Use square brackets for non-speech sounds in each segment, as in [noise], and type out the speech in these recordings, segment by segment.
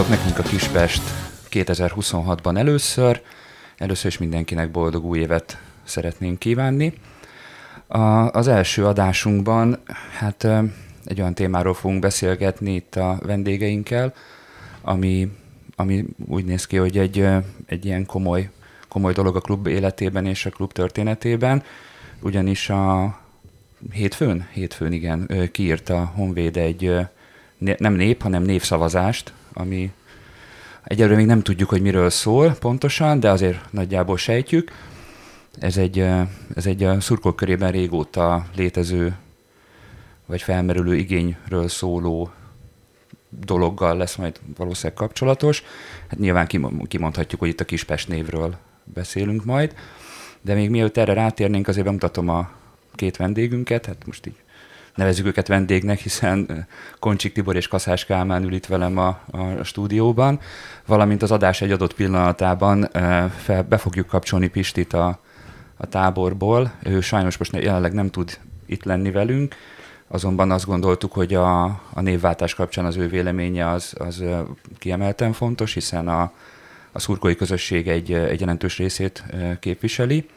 Sziasztok, nekünk a Kispest 2026-ban először. Először is mindenkinek boldog új évet szeretnénk kívánni. A, az első adásunkban hát egy olyan témáról fogunk beszélgetni itt a vendégeinkkel, ami, ami úgy néz ki, hogy egy, egy ilyen komoly, komoly dolog a klub életében és a klub történetében, ugyanis a hétfőn, hétfőn igen, kiírta Honvéd egy nem nép, hanem névszavazást, ami egyelőre még nem tudjuk, hogy miről szól pontosan, de azért nagyjából sejtjük. Ez egy, ez egy a szurkok körében régóta létező vagy felmerülő igényről szóló dologgal lesz majd valószínűleg kapcsolatos. Hát nyilván kimondhatjuk, hogy itt a Kispest névről beszélünk majd, de még mielőtt erre rátérnénk, azért bemutatom a két vendégünket, hát most így nevezzük őket vendégnek, hiszen Koncsik Tibor és Kaszás Kálmán ül itt velem a, a stúdióban, valamint az adás egy adott pillanatában fel, be fogjuk kapcsolni Pistit a, a táborból. Ő sajnos most jelenleg nem tud itt lenni velünk, azonban azt gondoltuk, hogy a, a névváltás kapcsán az ő véleménye az, az kiemelten fontos, hiszen a, a szurkolói közösség egy, egy jelentős részét képviseli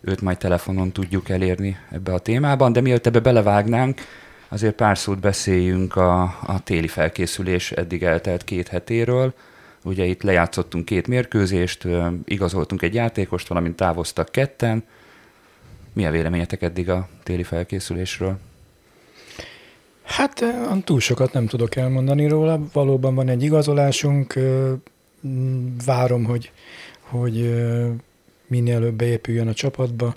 őt majd telefonon tudjuk elérni ebbe a témában, de mielőtt ebbe belevágnánk, azért pár szót beszéljünk a, a téli felkészülés eddig eltelt két hetéről. Ugye itt lejátszottunk két mérkőzést, igazoltunk egy játékost, valamint távoztak ketten. Mi a véleményetek eddig a téli felkészülésről? Hát túl sokat nem tudok elmondani róla. Valóban van egy igazolásunk. Várom, hogy, hogy minél előbb beépüljön a csapatba.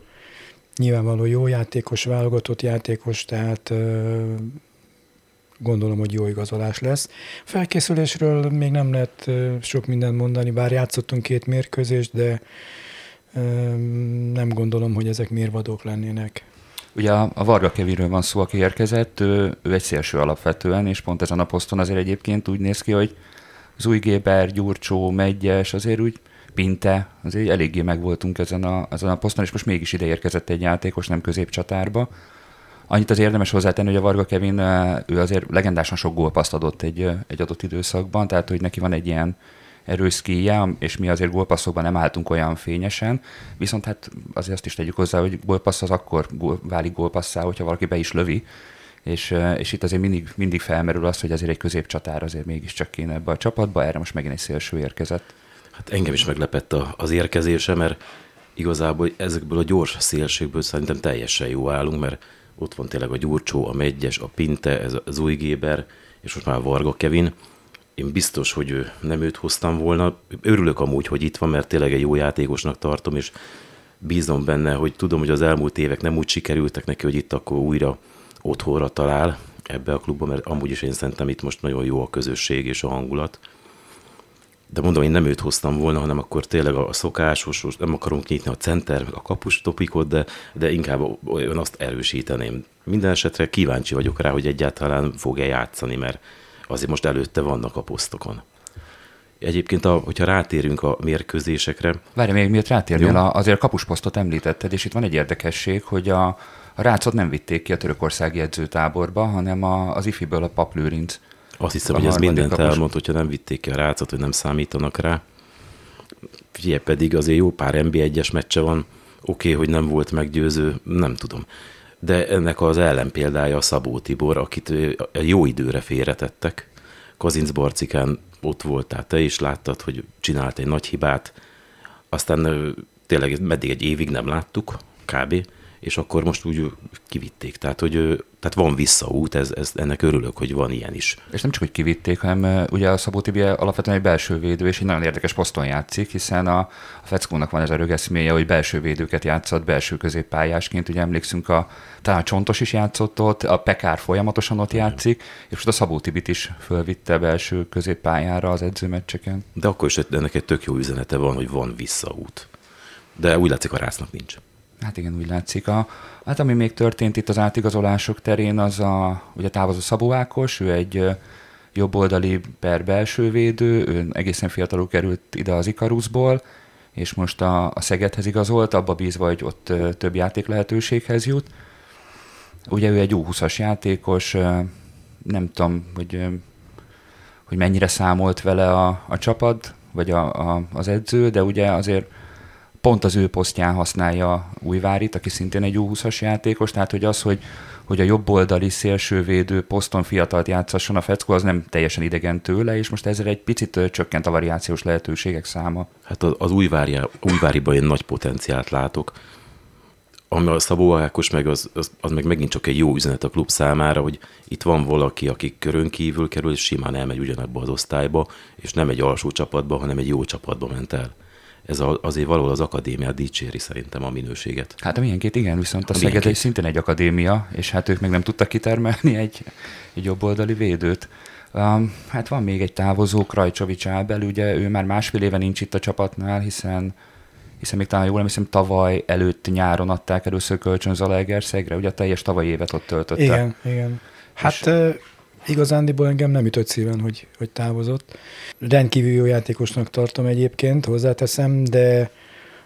Nyilvánvaló jó játékos, válogatott játékos, tehát gondolom, hogy jó igazolás lesz. Felkészülésről még nem lehet sok mindent mondani, bár játszottunk két mérkőzést, de nem gondolom, hogy ezek mérvadók lennének. Ugye a Varga Kevinről van szó, aki érkezett, ő, ő egy szélső alapvetően, és pont ezen a poszton azért egyébként úgy néz ki, hogy Zújgéber, Gyurcsó, Megyes, azért úgy Pinte, azért eléggé megvoltunk ezen a, ezen a poszton, és most mégis ide érkezett egy játékos, nem középcsatárba. Annyit az érdemes hozzátenni, hogy a Varga Kevin, ő azért legendásan sok gólpaszt adott egy, egy adott időszakban, tehát hogy neki van egy ilyen erős szkíje, és mi azért gólpasszokban nem álltunk olyan fényesen, viszont hát azért azt is tegyük hozzá, hogy gólpassz az akkor gól, válik gólpasszá, hogyha valaki be is lövi, és, és itt azért mindig, mindig felmerül az, hogy azért egy középcsatár azért mégiscsak kéne ebbe a csapatba, erre most megint egy szélső érkezett. Hát engem is meglepett az érkezése, mert igazából ezekből a gyors szélségből szerintem teljesen jó állunk, mert ott van tényleg a Gyurcsó, a Megyes, a Pinte, ez az új Géber, és most már Varga Kevin. Én biztos, hogy nem őt hoztam volna. Örülök amúgy, hogy itt van, mert tényleg egy jó játékosnak tartom, és bízom benne, hogy tudom, hogy az elmúlt évek nem úgy sikerültek neki, hogy itt akkor újra otthonra talál ebbe a klubba, mert amúgy is én szerintem itt most nagyon jó a közösség és a hangulat de mondom, én nem őt hoztam volna, hanem akkor tényleg a szokásos, nem akarunk nyitni a center, a kapus topikot, de, de inkább olyan azt erősíteném. Minden esetre kíváncsi vagyok rá, hogy egyáltalán fog-e játszani, mert azért most előtte vannak a posztokon. Egyébként, a, hogyha rátérünk a mérkőzésekre... Várj, még miért rátérnél, a, azért a kapusposztot említetted, és itt van egy érdekesség, hogy a, a Rácot nem vitték ki a törökországi edzőtáborba, hanem a, az IFI-ből a Paplőrinc azt hiszem, hogy ez mindent kapus. elmond, hogyha nem vitték ki a rácot, hogy nem számítanak rá. Figyelj, pedig azért jó pár NB1-es meccse van, oké, okay, hogy nem volt meggyőző, nem tudom. De ennek az ellenpéldája a Szabó Tibor, akit jó időre félretettek. Kazinc Barcikán ott voltál, te is láttad, hogy csinált egy nagy hibát, aztán tényleg meddig egy évig nem láttuk, kb és akkor most úgy kivitték. Tehát, hogy tehát van visszaút, ez, ez, ennek örülök, hogy van ilyen is. És nem csak, hogy kivitték, hanem ugye a Szabó Tibi alapvetően egy belső védő, és egy nagyon érdekes poszton játszik, hiszen a, a Feckónak van ez a rögeszméje, hogy belső védőket játszott, belső középpályásként. Ugye emlékszünk, a, talán a Csontos is játszott ott, a Pekár folyamatosan ott játszik, és most a Szabó Tibit is fölvitte belső középpályára az edzőmeccseken. De akkor is ennek egy tök jó üzenete van, hogy van visszaút. De úgy látszik, a rásznak nincs. Hát igen, úgy látszik. A, hát ami még történt itt az átigazolások terén, az a, ugye távozó Szabó Ákos, ő egy jobboldali per belső védő, ő egészen fiatalul került ide az Ikaruszból, és most a, a Szegedhez igazolt, abba bízva, hogy ott több játék lehetőséghez jut. Ugye ő egy U20-as játékos, nem tudom, hogy hogy mennyire számolt vele a, a csapat, vagy a, a, az edző, de ugye azért pont az ő posztján használja Újvárit, aki szintén egy U20-as játékos, tehát hogy az, hogy, hogy a jobboldali szélsővédő poszton fiatalt játszasson a Feckó, az nem teljesen idegen tőle, és most ezzel egy picit csökkent a variációs lehetőségek száma. Hát az, az Újvárja, Újváriban én nagy potenciált látok. Ami a Szabó Ákos meg az, az, az, meg megint csak egy jó üzenet a klub számára, hogy itt van valaki, aki körön kívül kerül, és simán elmegy ugyanabba az osztályba, és nem egy alsó csapatba, hanem egy jó csapatba ment el ez a, azért valahol az akadémia dicséri szerintem a minőséget. Hát a milyenkét igen, viszont a, a Szeged egy szintén egy akadémia, és hát ők meg nem tudtak kitermelni egy, egy jobboldali védőt. Um, hát van még egy távozó, Krajcsovics Ábel, ugye ő már másfél éve nincs itt a csapatnál, hiszen hiszen még talán jól emlékszem, tavaly előtt nyáron adták először kölcsön Zalaegerszegre, ugye a teljes tavalyi évet ott töltötte. Igen, igen. Hát és igazándiból engem nem ütött szíven, hogy, hogy távozott. Rendkívül jó játékosnak tartom egyébként, hozzáteszem, de,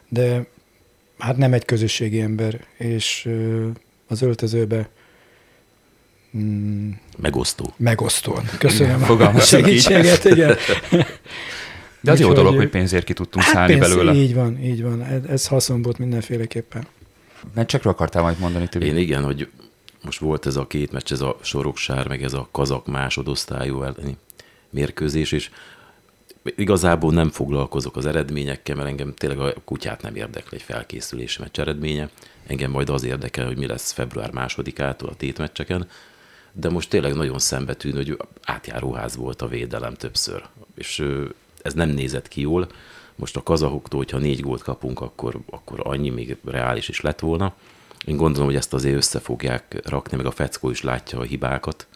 de hát nem egy közösségi ember, és az öltözőbe mm, Megosztó. Megosztóan. Köszönöm igen, a segítséget, igen. De az Úgy, jó dolog, hogy pénzért ki tudtunk hát szállni pénz, belőle. Így van, így van. Ez, ez haszon volt mindenféleképpen. Mert csak akartál majd mondani, Tibi? Én igen, hogy most volt ez a két meccs, ez a Soroksár, meg ez a kazak másodosztályú elleni mérkőzés, és igazából nem foglalkozok az eredményekkel, mert engem tényleg a kutyát nem érdekel egy felkészülési meccs eredménye. Engem majd az érdekel, hogy mi lesz február másodikától a tétmeccseken, de most tényleg nagyon szembetűn, hogy átjáróház volt a védelem többször, és ez nem nézett ki jól. Most a kazahoktól, hogyha négy gólt kapunk, akkor, akkor annyi még reális is lett volna. Én gondolom, hogy ezt azért össze fogják rakni, meg a Feckó is látja a hibákat.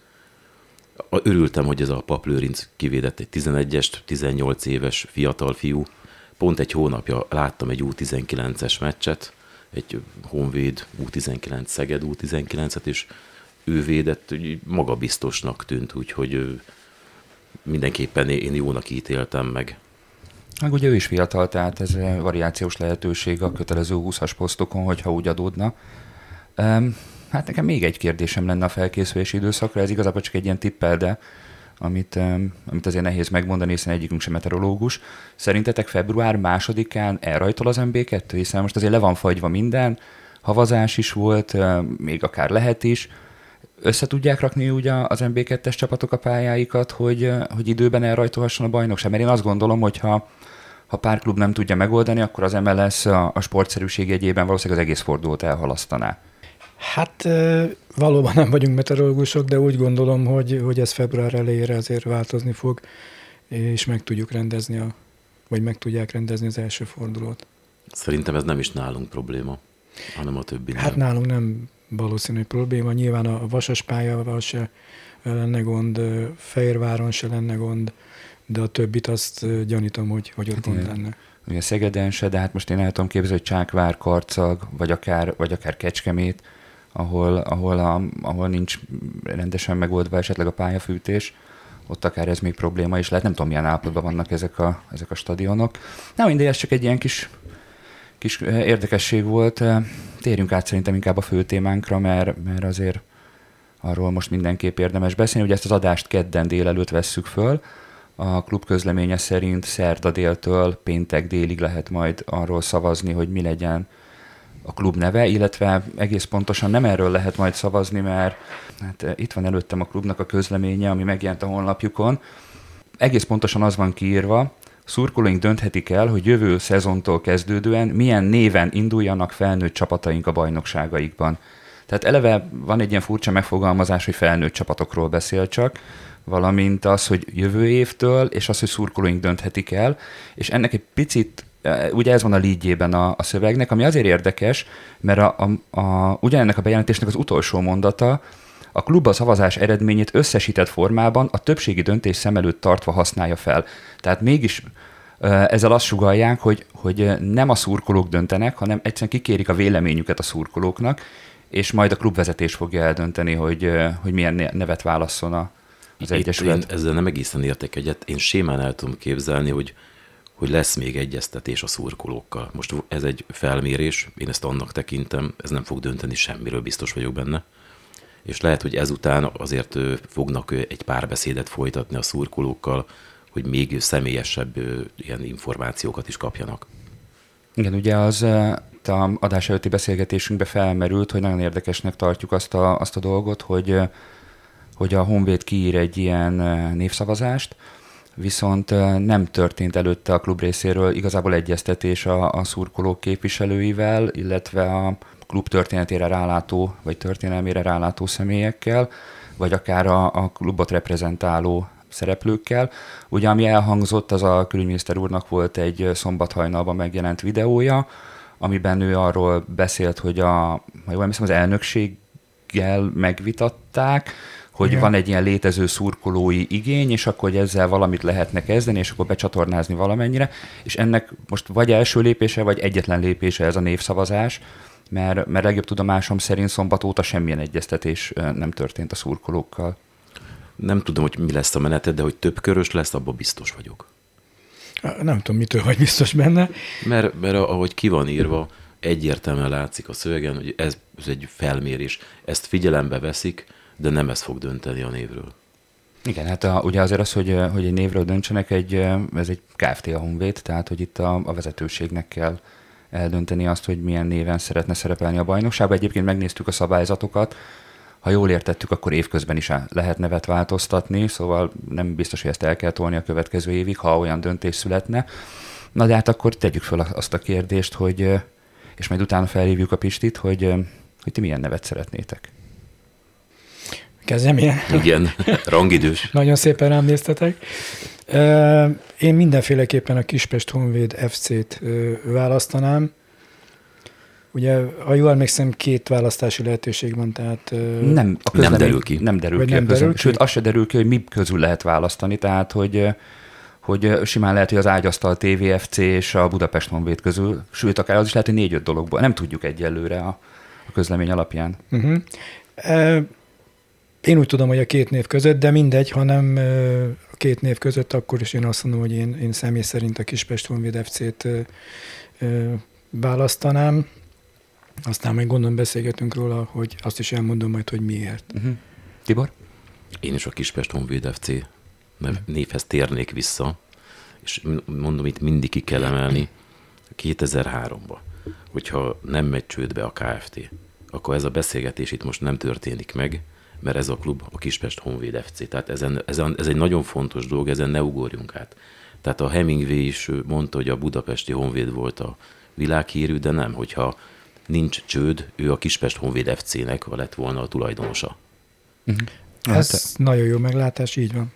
Örültem, hogy ez a Paplőrinc kivédett egy 11-est, 18 éves fiatal fiú. Pont egy hónapja láttam egy U19-es meccset, egy Honvéd U19 Szeged U19-et, és ő védett, magabiztosnak tűnt, úgyhogy mindenképpen én jónak ítéltem meg. Meg ugye ő is fiatal, tehát ez variációs lehetőség a kötelező 20-as posztokon, hogyha úgy adódna. Um, hát nekem még egy kérdésem lenne a felkészülési időszakra, ez igazából csak egy ilyen tippel, de amit, um, amit azért nehéz megmondani, hiszen egyikünk sem meteorológus. Szerintetek február másodikán elrajtol az MB2, hiszen most azért le van fagyva minden, havazás is volt, um, még akár lehet is. Össze tudják rakni ugye az MB2-es csapatok a pályáikat, hogy, hogy időben elrajtolhasson a bajnokság? Mert én azt gondolom, hogy ha ha pár klub nem tudja megoldani, akkor az MLS a, a sportszerűség jegyében valószínűleg az egész fordulót elhalasztaná. Hát valóban nem vagyunk meteorológusok, de úgy gondolom, hogy, hogy ez február elejére azért változni fog, és meg tudjuk rendezni, a, vagy meg tudják rendezni az első fordulót. Szerintem ez nem is nálunk probléma, hanem a többi. Hát nálunk nem valószínű probléma. Nyilván a vasas pályával se lenne gond, Fehérváron se lenne gond, de a többit azt gyanítom, hogy, hogy ott hát pont lenne. Ugye Szegeden se, de hát most én el tudom képzelni, hogy Csákvár, Karcag, vagy akár, vagy akár Kecskemét, ahol, ahol, a, ahol nincs rendesen megoldva esetleg a pályafűtés, ott akár ez még probléma is lehet. Nem tudom, milyen állapotban vannak ezek a, ezek a stadionok. Na mindegy, ez csak egy ilyen kis, kis érdekesség volt. Térjünk át szerintem inkább a fő témánkra, mert, mert azért arról most mindenképp érdemes beszélni. Ugye ezt az adást kedden délelőtt vesszük föl, a klub közleménye szerint szerda déltől péntek délig lehet majd arról szavazni, hogy mi legyen a klub neve, illetve egész pontosan nem erről lehet majd szavazni, mert hát eh, itt van előttem a klubnak a közleménye, ami megjelent a honlapjukon. Egész pontosan az van kiírva, szurkolóink dönthetik el, hogy jövő szezontól kezdődően milyen néven induljanak felnőtt csapataink a bajnokságaikban. Tehát eleve van egy ilyen furcsa megfogalmazás, hogy felnőtt csapatokról beszél csak, valamint az, hogy jövő évtől, és az, hogy szurkolóink dönthetik el, és ennek egy picit e, ugye ez van a lídjében a, a szövegnek, ami azért érdekes, mert a, a, a, ugyanennek a bejelentésnek az utolsó mondata, a klub a szavazás eredményét összesített formában a többségi döntés szem előtt tartva használja fel. Tehát mégis e, ezzel azt sugalják, hogy, hogy nem a szurkolók döntenek, hanem egyszerűen kikérik a véleményüket a szurkolóknak, és majd a klubvezetés fogja eldönteni, hogy, e, hogy milyen nevet válasszon a, az Egyesület. Én ezzel nem egészen értek egyet. Én sémán el tudom képzelni, hogy, hogy lesz még egyeztetés a szurkolókkal. Most ez egy felmérés, én ezt annak tekintem, ez nem fog dönteni semmiről, biztos vagyok benne. és lehet, hogy ezután azért fognak egy párbeszédet folytatni a szurkolókkal, hogy még személyesebb ilyen információkat is kapjanak. Igen, ugye az a adás előtti beszélgetésünkbe felmerült, hogy nagyon érdekesnek tartjuk azt a, azt a dolgot, hogy, hogy a Honvéd kiír egy ilyen névszavazást, viszont nem történt előtte a klub részéről igazából egyeztetés a, a szurkolók képviselőivel, illetve a klub történetére rálátó, vagy történelmére rálátó személyekkel, vagy akár a, a klubot reprezentáló szereplőkkel. Ugye ami elhangzott, az a külügyminiszter úrnak volt egy szombathajnalban megjelent videója, amiben ő arról beszélt, hogy a, ha jól emlékszem, az elnökséggel megvitatták, hogy Igen. van egy ilyen létező szurkolói igény, és akkor hogy ezzel valamit lehetne kezdeni, és akkor becsatornázni valamennyire, és ennek most vagy első lépése, vagy egyetlen lépése ez a névszavazás, mert, mert legjobb tudomásom szerint szombat óta semmilyen egyeztetés nem történt a szurkolókkal. Nem tudom, hogy mi lesz a meneted, de hogy több körös lesz, abban biztos vagyok. Nem tudom, mitől vagy biztos benne. Mert, mert ahogy ki van írva, egyértelműen látszik a szövegen, hogy ez, ez egy felmérés. Ezt figyelembe veszik, de nem ez fog dönteni a névről. Igen, hát a, ugye azért az, hogy, hogy egy névről döntsenek, egy, ez egy Kft. a Honvéd, tehát hogy itt a, a vezetőségnek kell eldönteni azt, hogy milyen néven szeretne szerepelni a bajnokságban. Egyébként megnéztük a szabályzatokat, ha jól értettük, akkor évközben is lehet nevet változtatni, szóval nem biztos, hogy ezt el kell tolni a következő évig, ha olyan döntés születne. Na de hát akkor tegyük fel azt a kérdést, hogy, és majd utána felhívjuk a Pistit, hogy, hogy ti milyen nevet szeretnétek. Kezdjem ilyen? Igen, rangidős. [laughs] Nagyon szépen rám néztetek. Én mindenféleképpen a Kispest Honvéd FC-t választanám. Ugye, ha jól emlékszem, két választási lehetőség van, tehát... Nem, a nem derül ki. Nem derül ki. Nem derül ki. Sőt, az se derül ki, hogy mi közül lehet választani, tehát, hogy hogy simán lehet, hogy az Ágyasztal TVFC és a Budapest Honvéd közül, sőt, akár az is lehet, hogy négy-öt dologból. Nem tudjuk egyelőre a, a közlemény alapján. Uh-huh. E, én úgy tudom, hogy a két név között, de mindegy, hanem a két név között, akkor is én azt mondom, hogy én, én személy szerint a Kispest Honvéd FC-t választanám. Aztán még gondolom beszélgetünk róla, hogy azt is elmondom majd, hogy miért. Uh-huh. Tibor? Én is a Kispest Honvéd FC névhez térnék vissza, és mondom, itt mindig ki kell emelni 2003-ba, hogyha nem megy csődbe a KFT, akkor ez a beszélgetés itt most nem történik meg, mert ez a klub a Kispest Honvéd FC. Tehát ezen, ezen, ez egy nagyon fontos dolog, ezen ne ugorjunk át. Tehát a Hemingway is mondta, hogy a budapesti Honvéd volt a világhírű, de nem, hogyha nincs csőd, ő a Kispest Honvéd FC-nek lett volna a tulajdonosa. Uh-huh. Ez hát, nagyon jó meglátás, így van.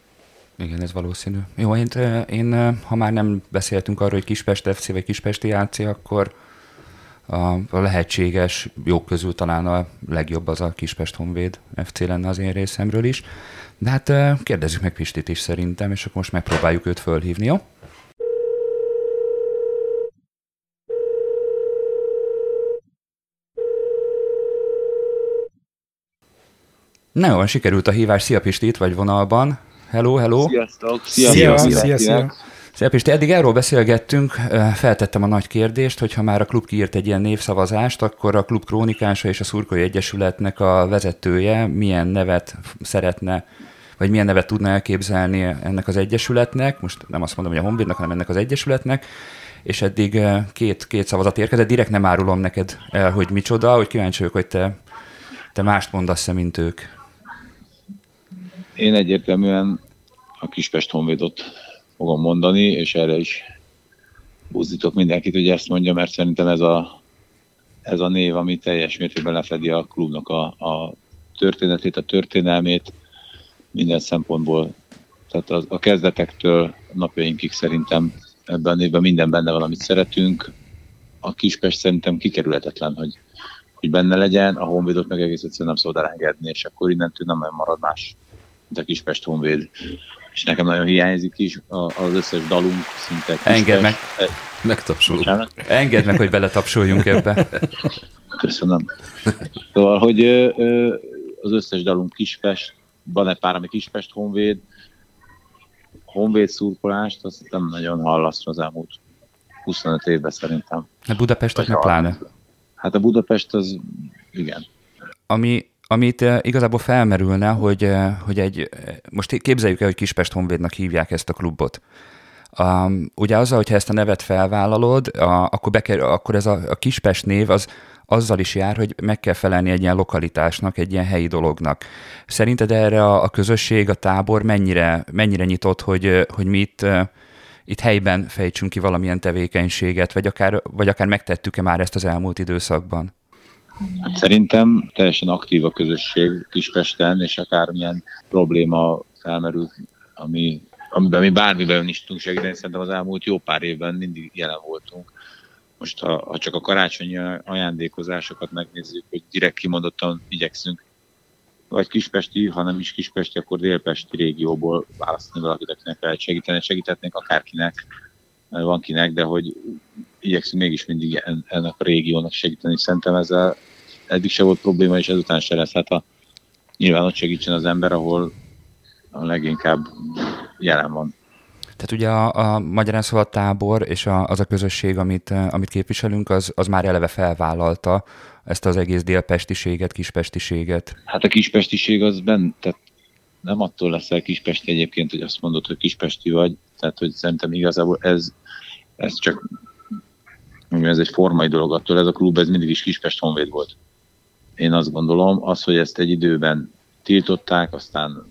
Igen, ez valószínű. Jó, én, én ha már nem beszéltünk arról, hogy Kispest FC vagy Kispesti AC, akkor a, a lehetséges jók közül talán a legjobb az a Kispest Honvéd FC lenne az én részemről is. De hát kérdezzük meg Pistit is szerintem, és akkor most megpróbáljuk őt fölhívni, jó? Na jó, sikerült a hívás. Szia Pisti, itt vagy vonalban. Hello, hello. Sziasztok. Szia, szia, szia. szia, szia. Szia Pisti, eddig erről beszélgettünk, feltettem a nagy kérdést, hogy ha már a klub kiírt egy ilyen névszavazást, akkor a klub krónikása és a szurkolói egyesületnek a vezetője milyen nevet szeretne, vagy milyen nevet tudna elképzelni ennek az egyesületnek, most nem azt mondom, hogy a Honvédnak, hanem ennek az egyesületnek, és eddig két, két szavazat érkezett, direkt nem árulom neked el, hogy micsoda, hogy kíváncsi vagyok, hogy te, te mást mondasz-e, mint ők. Én egyértelműen a Kispest Honvédot fogom mondani, és erre is buzdítok mindenkit, hogy ezt mondja, mert szerintem ez a, ez a név, ami teljes mértékben lefedi a klubnak a, a történetét, a történelmét, minden szempontból. Tehát a, a kezdetektől napjainkig szerintem ebben a névben minden benne van, amit szeretünk. A Kispest szerintem kikerülhetetlen, hogy, hogy benne legyen, a Honvédot meg egész egyszerűen nem szabad elengedni, és akkor innentől nem marad más, mint Kispest Honvéd és nekem nagyon hiányzik is az összes dalunk szinte. Engedd meg. Megtapsolunk. Engedd meg, hogy beletapsoljunk ebbe. Köszönöm. Szóval, hogy az összes dalunk Kispest, van egy pár, ami Kispest Honvéd, Honvéd szurkolást, azt nem nagyon hallasz az elmúlt 25 évben szerintem. A Budapestet meg pláne. Hát a Budapest az, igen. Ami amit eh, igazából felmerülne, hogy, eh, hogy egy, most képzeljük el, hogy Kispest Honvédnak hívják ezt a klubot. Um, ugye azzal, hogyha ezt a nevet felvállalod, a, akkor, beker, akkor ez a, a Kispest név az azzal is jár, hogy meg kell felelni egy ilyen lokalitásnak, egy ilyen helyi dolognak. Szerinted erre a, a közösség, a tábor mennyire, mennyire nyitott, hogy, hogy mi itt, itt helyben fejtsünk ki valamilyen tevékenységet, vagy akár, vagy akár megtettük-e már ezt az elmúlt időszakban? Hát szerintem teljesen aktív a közösség Kispesten, és akármilyen probléma felmerül, ami, amiben mi bármiben is tudunk segíteni, szerintem az elmúlt jó pár évben mindig jelen voltunk. Most ha, ha csak a karácsonyi ajándékozásokat megnézzük, hogy direkt kimondottan igyekszünk vagy kispesti, ha nem is kispesti, akkor délpesti régióból választani valakit, akinek lehet segíteni. Segíthetnénk akárkinek, van kinek, de hogy igyekszünk mégis mindig ennek a régiónak segíteni. Szerintem ezzel eddig se volt probléma, és ezután se lesz. Hát a, nyilván ott segítsen az ember, ahol a leginkább jelen van. Tehát ugye a, a magyarán szóval a tábor és a, az a közösség, amit, amit képviselünk, az, az már eleve felvállalta ezt az egész délpestiséget, kispestiséget. Hát a kispestiség az bent, tehát nem attól leszel kispesti egyébként, hogy azt mondod, hogy kispesti vagy, tehát hogy szerintem igazából ez, ez csak ez egy formai dolog attól, ez a klub ez mindig is Kispest Honvéd volt. Én azt gondolom, az, hogy ezt egy időben tiltották, aztán,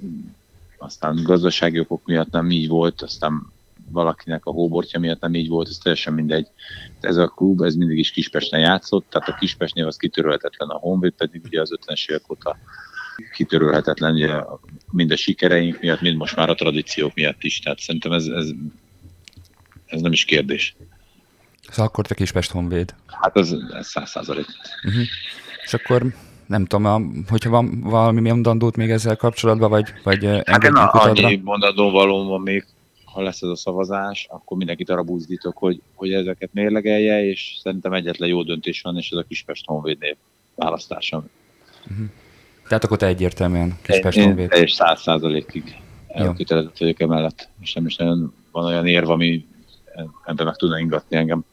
aztán gazdasági okok miatt nem így volt, aztán valakinek a hóbortja miatt nem így volt, ez teljesen mindegy. Ez a klub, ez mindig is Kispesten játszott, tehát a Kispestnél az kitörölhetetlen, a Honvéd pedig ugye az 50-es évek óta kitörölhetetlen, ugye mind a sikereink miatt, mind most már a tradíciók miatt is. Tehát szerintem ez, ez, ez nem is kérdés. Szóval akkor te Kispest Honvéd. Hát az száz százalék. Uh-huh. És akkor nem tudom, hogyha van valami mondandót még ezzel kapcsolatban, vagy, vagy hát én annyi mondandó való van még, ha lesz ez a szavazás, akkor mindenkit arra buzdítok, hogy, hogy ezeket mérlegelje, és szerintem egyetlen jó döntés van, és ez a Kispest Honvéd név választása. Uh-huh. Tehát akkor te egyértelműen Kispest én, Honvéd. Én száz százalékig elkötelezett vagyok emellett, és nem is nagyon van olyan érv, ami ebben meg tudna ingatni engem.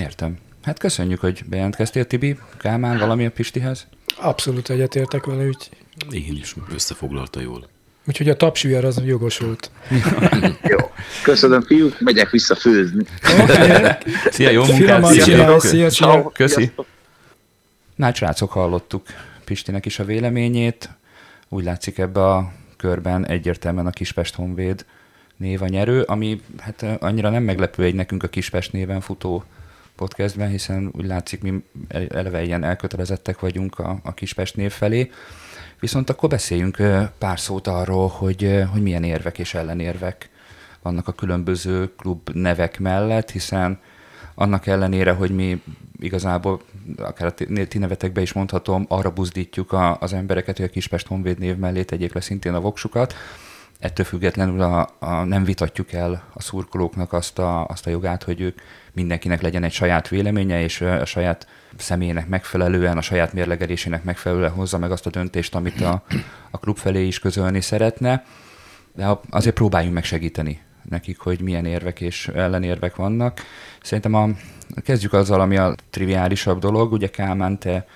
Értem. Hát köszönjük, hogy bejelentkeztél, Tibi. Kálmán, valami a Pistihez? Abszolút egyetértek vele, úgy. Én is összefoglalta jól. Úgyhogy a tapsúlyar az jogosult. [laughs] jó. Köszönöm, fiúk, megyek vissza főzni. Okay. [laughs] Szia, jó munkát! Szia, szia, szia, szia. Köszi. Na, hát srácok, hallottuk Pistinek is a véleményét. Úgy látszik ebbe a körben egyértelműen a Kispest Honvéd név a nyerő, ami hát annyira nem meglepő egy nekünk a Kispest néven futó podcastben, hiszen úgy látszik, mi eleve ilyen elkötelezettek vagyunk a, a Kispest név felé. Viszont akkor beszéljünk pár szót arról, hogy, hogy milyen érvek és ellenérvek vannak a különböző klub nevek mellett, hiszen annak ellenére, hogy mi igazából, akár a ti nevetekbe is mondhatom, arra buzdítjuk a, az embereket, hogy a Kispest Honvéd név mellé tegyék le szintén a voksukat, ettől függetlenül a, a, nem vitatjuk el a szurkolóknak azt a, azt a jogát, hogy ők mindenkinek legyen egy saját véleménye, és a saját személyének megfelelően, a saját mérlegelésének megfelelően hozza meg azt a döntést, amit a, a klub felé is közölni szeretne. De azért próbáljunk meg segíteni nekik, hogy milyen érvek és ellenérvek vannak. Szerintem a, kezdjük azzal, ami a triviálisabb dolog. Ugye Kálmán, te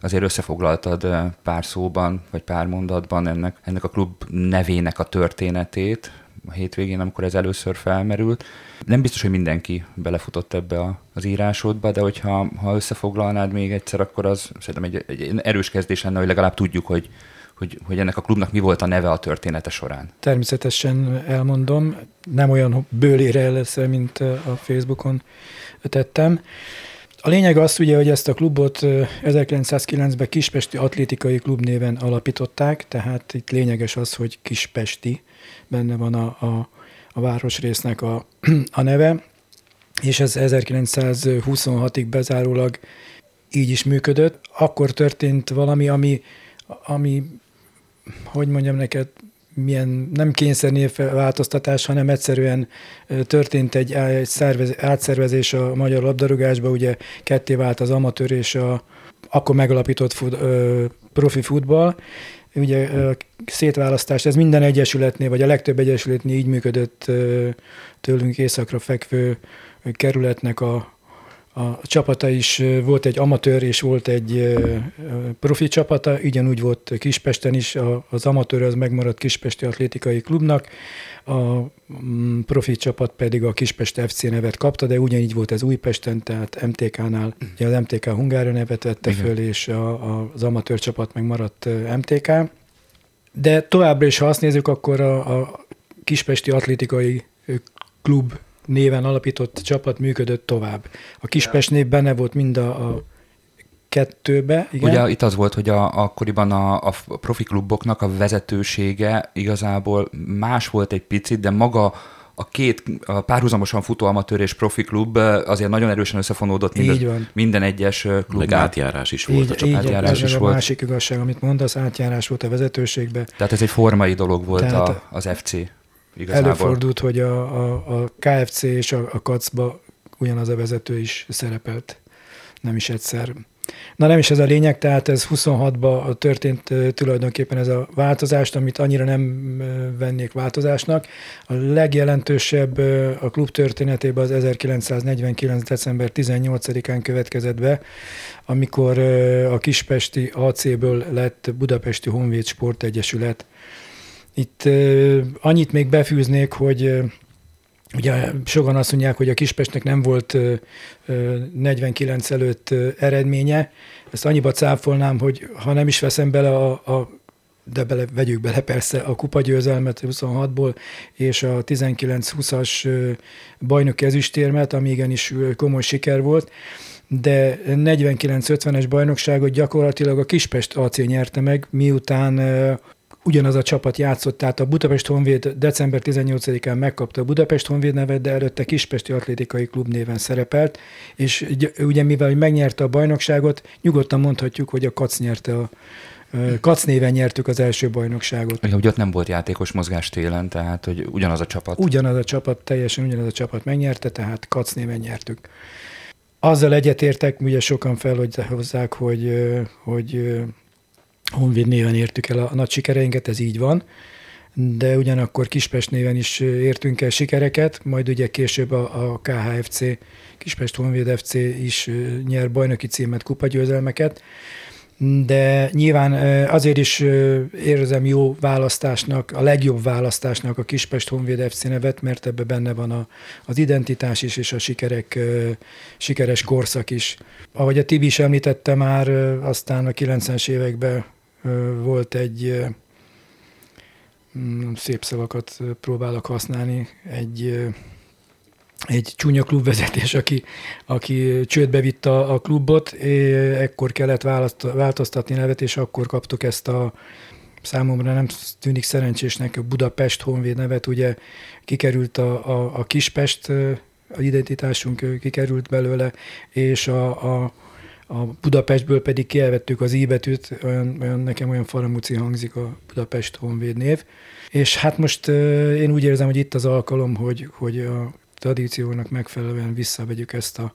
azért összefoglaltad pár szóban, vagy pár mondatban ennek, ennek a klub nevének a történetét a hétvégén, amikor ez először felmerült. Nem biztos, hogy mindenki belefutott ebbe a, az írásodba, de hogyha ha összefoglalnád még egyszer, akkor az szerintem egy, egy erős kezdés lenne, hogy legalább tudjuk, hogy, hogy, hogy ennek a klubnak mi volt a neve a története során. Természetesen elmondom, nem olyan bőlére lesz, mint a Facebookon tettem. A lényeg az ugye, hogy ezt a klubot 1909-ben Kispesti Atlétikai Klub néven alapították, tehát itt lényeges az, hogy Kispesti, benne van a, a, a városrésznek a, [clears throat] a neve, és ez 1926-ig bezárólag így is működött. Akkor történt valami, ami, ami hogy mondjam neked, milyen nem kényszernév változtatás, hanem egyszerűen történt egy, egy szervez, átszervezés a magyar labdarúgásba, ugye ketté vált az amatőr és a akkor megalapított fut, ö, profi futball, ugye szétválasztás, ez minden egyesületnél, vagy a legtöbb egyesületnél így működött tőlünk északra fekvő kerületnek a, a csapata is volt egy amatőr és volt egy profi csapata, ugyanúgy volt Kispesten is, az amatőr az megmaradt Kispesti Atlétikai Klubnak, a mm, profi csapat pedig a Kispest FC nevet kapta, de ugyanígy volt ez Újpesten, tehát MTK-nál, ugye az MTK Hungária nevet vette föl, és a, a, az amatőr csapat megmaradt MTK. De továbbra is, ha azt nézzük, akkor a, a Kispesti Atlétikai Klub néven alapított csapat működött tovább. A Kispest név benne volt mind a, a kettőbe. Igen. Ugye itt az volt, hogy a, akkoriban a, a profi kluboknak a vezetősége igazából más volt egy picit, de maga a két a párhuzamosan futó amatőr és profi klub azért nagyon erősen összefonódott minden, így van. minden egyes klub. Meg átjárás is volt így, a csapat. Így, átjárás ez is a volt. másik igazság, amit mondasz, átjárás volt a vezetőségbe. Tehát ez egy formai dolog volt Tehát a, az FC igazából. Előfordult, hogy a, a, a KFC és a, a KAC-ba ugyanaz a vezető is szerepelt, nem is egyszer. Na nem is ez a lényeg, tehát ez 26-ban történt tulajdonképpen ez a változást, amit annyira nem vennék változásnak. A legjelentősebb a klub történetében az 1949. december 18-án következett be, amikor a Kispesti AC-ből lett Budapesti Honvéd Sportegyesület. Itt annyit még befűznék, hogy Ugye sokan azt mondják, hogy a Kispestnek nem volt 49 előtt eredménye. Ezt annyiba cáfolnám, hogy ha nem is veszem bele a, a de bele, vegyük bele persze a kupagyőzelmet 26-ból, és a 19-20-as bajnoki ezüstérmet, ami igenis komoly siker volt, de 49-50-es bajnokságot gyakorlatilag a Kispest AC nyerte meg, miután ugyanaz a csapat játszott, tehát a Budapest Honvéd december 18-án megkapta a Budapest Honvéd nevet, de előtte Kispesti Atlétikai Klub néven szerepelt, és ugye mivel megnyerte a bajnokságot, nyugodtan mondhatjuk, hogy a Kac nyerte a Kac néven nyertük az első bajnokságot. Ugye, hogy ott nem volt játékos mozgás télen, tehát hogy ugyanaz a csapat. Ugyanaz a csapat, teljesen ugyanaz a csapat megnyerte, tehát Kac néven nyertük. Azzal egyetértek, ugye sokan felhozzák, hogy, hogy Honvéd néven értük el a nagy sikereinket, ez így van, de ugyanakkor Kispest néven is értünk el sikereket, majd ugye később a, a KHFC, Kispest Honvéd FC is nyer bajnoki címet, kupagyőzelmeket, de nyilván azért is érzem jó választásnak, a legjobb választásnak a Kispest Honvéd FC nevet, mert ebbe benne van a, az identitás is, és a sikerek, sikeres korszak is. Ahogy a Tibi is említette már, aztán a 90-es években volt egy mm, szép szavakat próbálok használni, egy, egy csúnya klubvezetés, aki, aki csődbe vitte a klubot, ekkor kellett választ, változtatni nevet, és akkor kaptuk ezt a számomra nem tűnik szerencsésnek a Budapest Honvéd nevet, ugye kikerült a, a, a Kispest, a identitásunk kikerült belőle, és a, a a Budapestből pedig kielvettük az íbetűt, olyan, olyan, nekem olyan faramúci hangzik a Budapest Honvéd név. És hát most én úgy érzem, hogy itt az alkalom, hogy, hogy a tradíciónak megfelelően visszavegyük ezt a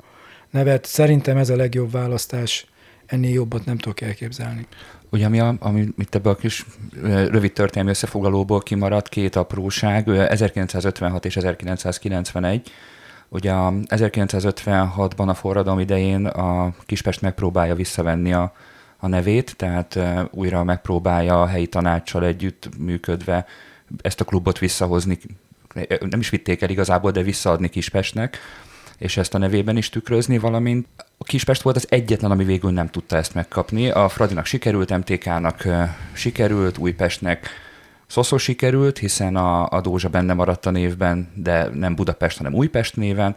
nevet. Szerintem ez a legjobb választás, ennél jobbat nem tudok elképzelni. Ugye, ami, a, ami itt ebből a kis rövid történelmi összefoglalóból kimaradt, két apróság, 1956 és 1991, Ugye 1956-ban a forradalom idején a Kispest megpróbálja visszavenni a, a nevét, tehát újra megpróbálja a helyi tanácssal együtt működve ezt a klubot visszahozni, nem is vitték el igazából, de visszaadni Kispestnek, és ezt a nevében is tükrözni, valamint a Kispest volt az egyetlen, ami végül nem tudta ezt megkapni. A Fradinak sikerült, MTK-nak sikerült, Újpestnek Szoszó sikerült, hiszen a, a Dózsa benne maradt a névben, de nem Budapest, hanem Újpest néven.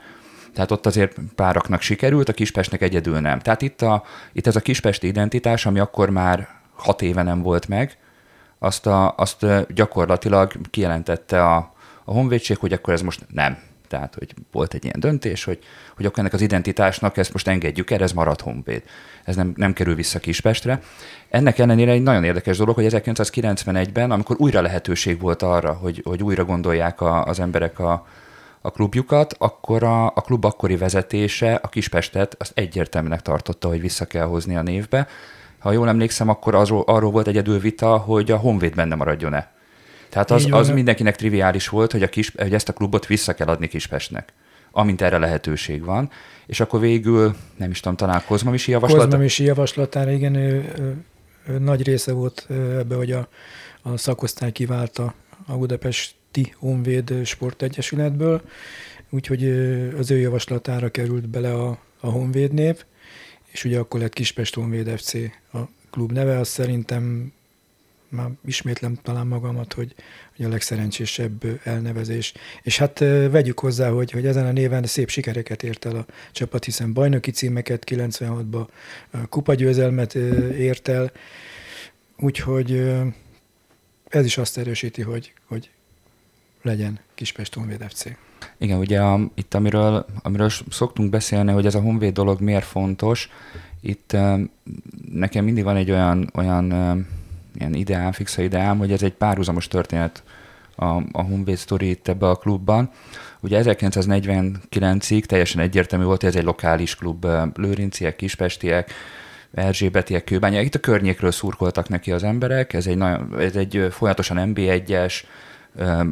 Tehát ott azért páraknak sikerült, a Kispestnek egyedül nem. Tehát itt, a, itt ez a kispesti identitás, ami akkor már hat éve nem volt meg, azt, a, azt gyakorlatilag kijelentette a, a honvédség, hogy akkor ez most nem. Tehát, hogy volt egy ilyen döntés, hogy, hogy akkor ennek az identitásnak ezt most engedjük el, ez marad honvéd. Ez nem, nem kerül vissza Kispestre. Ennek ellenére egy nagyon érdekes dolog, hogy 1991-ben, amikor újra lehetőség volt arra, hogy, hogy újra gondolják a, az emberek a, a klubjukat, akkor a, a klub akkori vezetése a Kispestet azt egyértelműnek tartotta, hogy vissza kell hozni a névbe. Ha jól emlékszem, akkor azról, arról volt egyedül vita, hogy a Honvéd benne maradjon-e. Tehát az, az mindenkinek triviális volt, hogy, a kis, hogy ezt a klubot vissza kell adni Kispestnek. amint erre lehetőség van. És akkor végül, nem is tudom, talán Kozmamisi javaslat. Kozmamisi javaslatára, igen, ő, ő, ő, nagy része volt ebbe, hogy a, a szakosztály kiválta a Budapesti Honvéd Sportegyesületből, úgyhogy az ő javaslatára került bele a, a Honvéd név, és ugye akkor lett Kispest Honvéd FC a klub neve, az szerintem már ismétlem talán magamat, hogy, hogy a legszerencsésebb elnevezés. És hát vegyük hozzá, hogy, hogy ezen a néven szép sikereket ért el a csapat, hiszen bajnoki címeket 96-ban, kupagyőzelmet ért el, úgyhogy ez is azt erősíti, hogy, hogy legyen Kispest Honvéd FC. Igen, ugye a, itt amiről, amiről szoktunk beszélni, hogy ez a Honvéd dolog miért fontos, itt nekem mindig van egy olyan, olyan ilyen ideám, fixa ideám, hogy ez egy párhuzamos történet a, a Honvéd sztori itt ebbe a klubban. Ugye 1949-ig teljesen egyértelmű volt, hogy ez egy lokális klub, lőrinciek, kispestiek, erzsébetiek, kőbányák. Itt a környékről szurkoltak neki az emberek, ez egy, nagyon, ez egy folyamatosan MB1-es,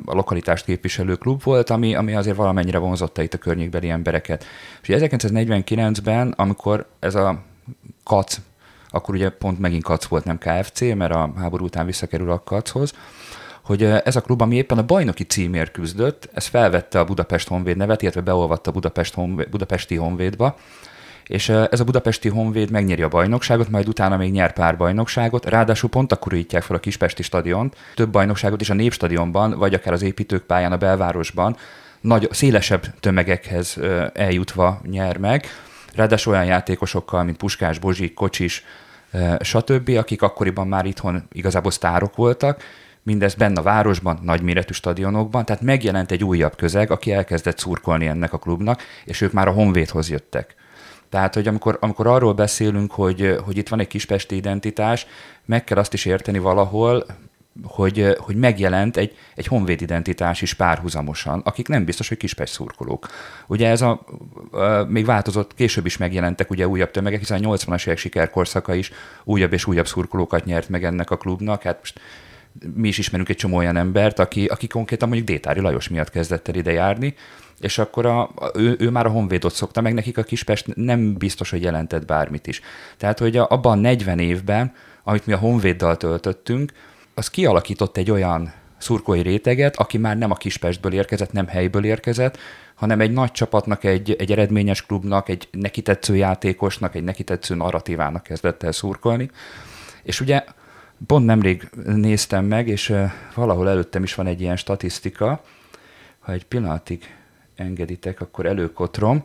a lokalitást képviselő klub volt, ami, ami azért valamennyire vonzotta itt a környékbeli embereket. És 1949-ben, amikor ez a KAC, akkor ugye pont megint KAC volt, nem KFC, mert a háború után visszakerül a KAC-hoz, hogy ez a klub, ami éppen a bajnoki címért küzdött, ez felvette a Budapest Honvéd nevet, illetve beolvatta Budapest Honvéd, Budapesti Honvédba, és ez a budapesti Honvéd megnyeri a bajnokságot, majd utána még nyer pár bajnokságot, ráadásul pont akkor újítják fel a Kispesti stadiont, több bajnokságot is a Népstadionban, vagy akár az építők pályán a belvárosban, nagy, szélesebb tömegekhez eljutva nyer meg, ráadásul olyan játékosokkal, mint Puskás, Bozsik, Kocsis, stb., akik akkoriban már itthon igazából sztárok voltak, mindez benne a városban, nagyméretű stadionokban, tehát megjelent egy újabb közeg, aki elkezdett szurkolni ennek a klubnak, és ők már a Honvédhoz jöttek. Tehát, hogy amikor, amikor arról beszélünk, hogy, hogy itt van egy kispesti identitás, meg kell azt is érteni valahol, hogy, hogy megjelent egy, egy honvéd identitás is párhuzamosan, akik nem biztos, hogy kispest szurkolók. Ugye ez a, a, még változott, később is megjelentek ugye újabb tömegek, hiszen a 80-as évek sikerkorszaka is újabb és újabb szurkolókat nyert meg ennek a klubnak. Hát most mi is ismerünk egy csomó olyan embert, aki, aki konkrétan mondjuk Détári Lajos miatt kezdett el ide járni, és akkor a, a, ő, ő már a Honvédot szokta, meg nekik a Kispest nem biztos, hogy jelentett bármit is. Tehát, hogy a, abban 40 évben, amit mi a Honvéddal töltöttünk, az kialakított egy olyan szurkolói réteget, aki már nem a Kispestből érkezett, nem helyből érkezett, hanem egy nagy csapatnak, egy, egy eredményes klubnak, egy nekitetsző játékosnak, egy nekitetsző narratívának kezdett el szurkolni. És ugye pont nemrég néztem meg, és valahol előttem is van egy ilyen statisztika, ha egy pillanatig engeditek, akkor előkotrom.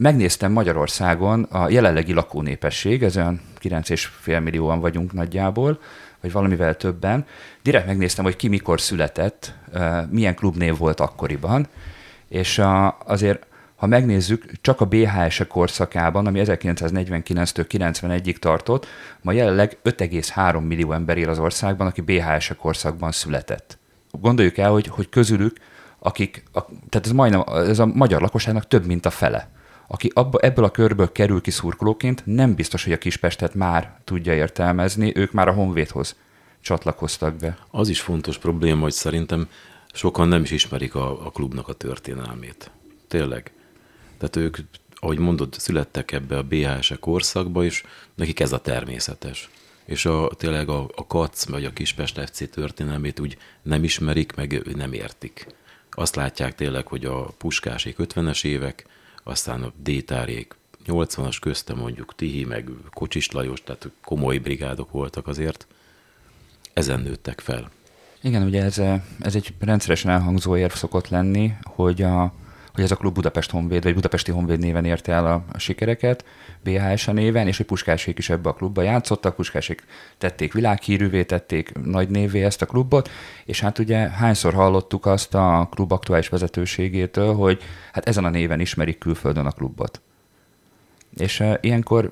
Megnéztem Magyarországon a jelenlegi lakónépesség, ez olyan 9,5 millióan vagyunk nagyjából, vagy valamivel többen. Direkt megnéztem, hogy ki mikor született, milyen klubnév volt akkoriban, és azért ha megnézzük, csak a BHS korszakában, ami 1949-től 91-ig tartott, ma jelenleg 5,3 millió ember él az országban, aki BHS korszakban született. Gondoljuk el, hogy, hogy közülük akik, a, tehát ez majdnem, ez a magyar lakosságnak több, mint a fele. Aki abba, ebből a körből kerül ki szurkolóként, nem biztos, hogy a Kispestet már tudja értelmezni, ők már a Honvédhoz csatlakoztak be. Az is fontos probléma, hogy szerintem sokan nem is ismerik a, a klubnak a történelmét. Tényleg. Tehát ők, ahogy mondod, születtek ebbe a BHS korszakba, és nekik ez a természetes. És a, tényleg a, a KAC vagy a Kispest FC történelmét úgy nem ismerik, meg nem értik azt látják tényleg, hogy a puskásék 50-es évek, aztán a détárék 80-as közte mondjuk Tihi, meg Kocsis Lajos, tehát komoly brigádok voltak azért, ezen nőttek fel. Igen, ugye ez, ez egy rendszeresen elhangzó érv szokott lenni, hogy a, hogy ez a klub Budapest Honvéd, vagy Budapesti Honvéd néven érte el a, a sikereket, BHS néven, és hogy Puskásék is ebbe a klubba játszottak, Puskásék tették világhírűvé, tették nagy névé ezt a klubot, és hát ugye hányszor hallottuk azt a klub aktuális vezetőségétől, hogy hát ezen a néven ismerik külföldön a klubot. És uh, ilyenkor,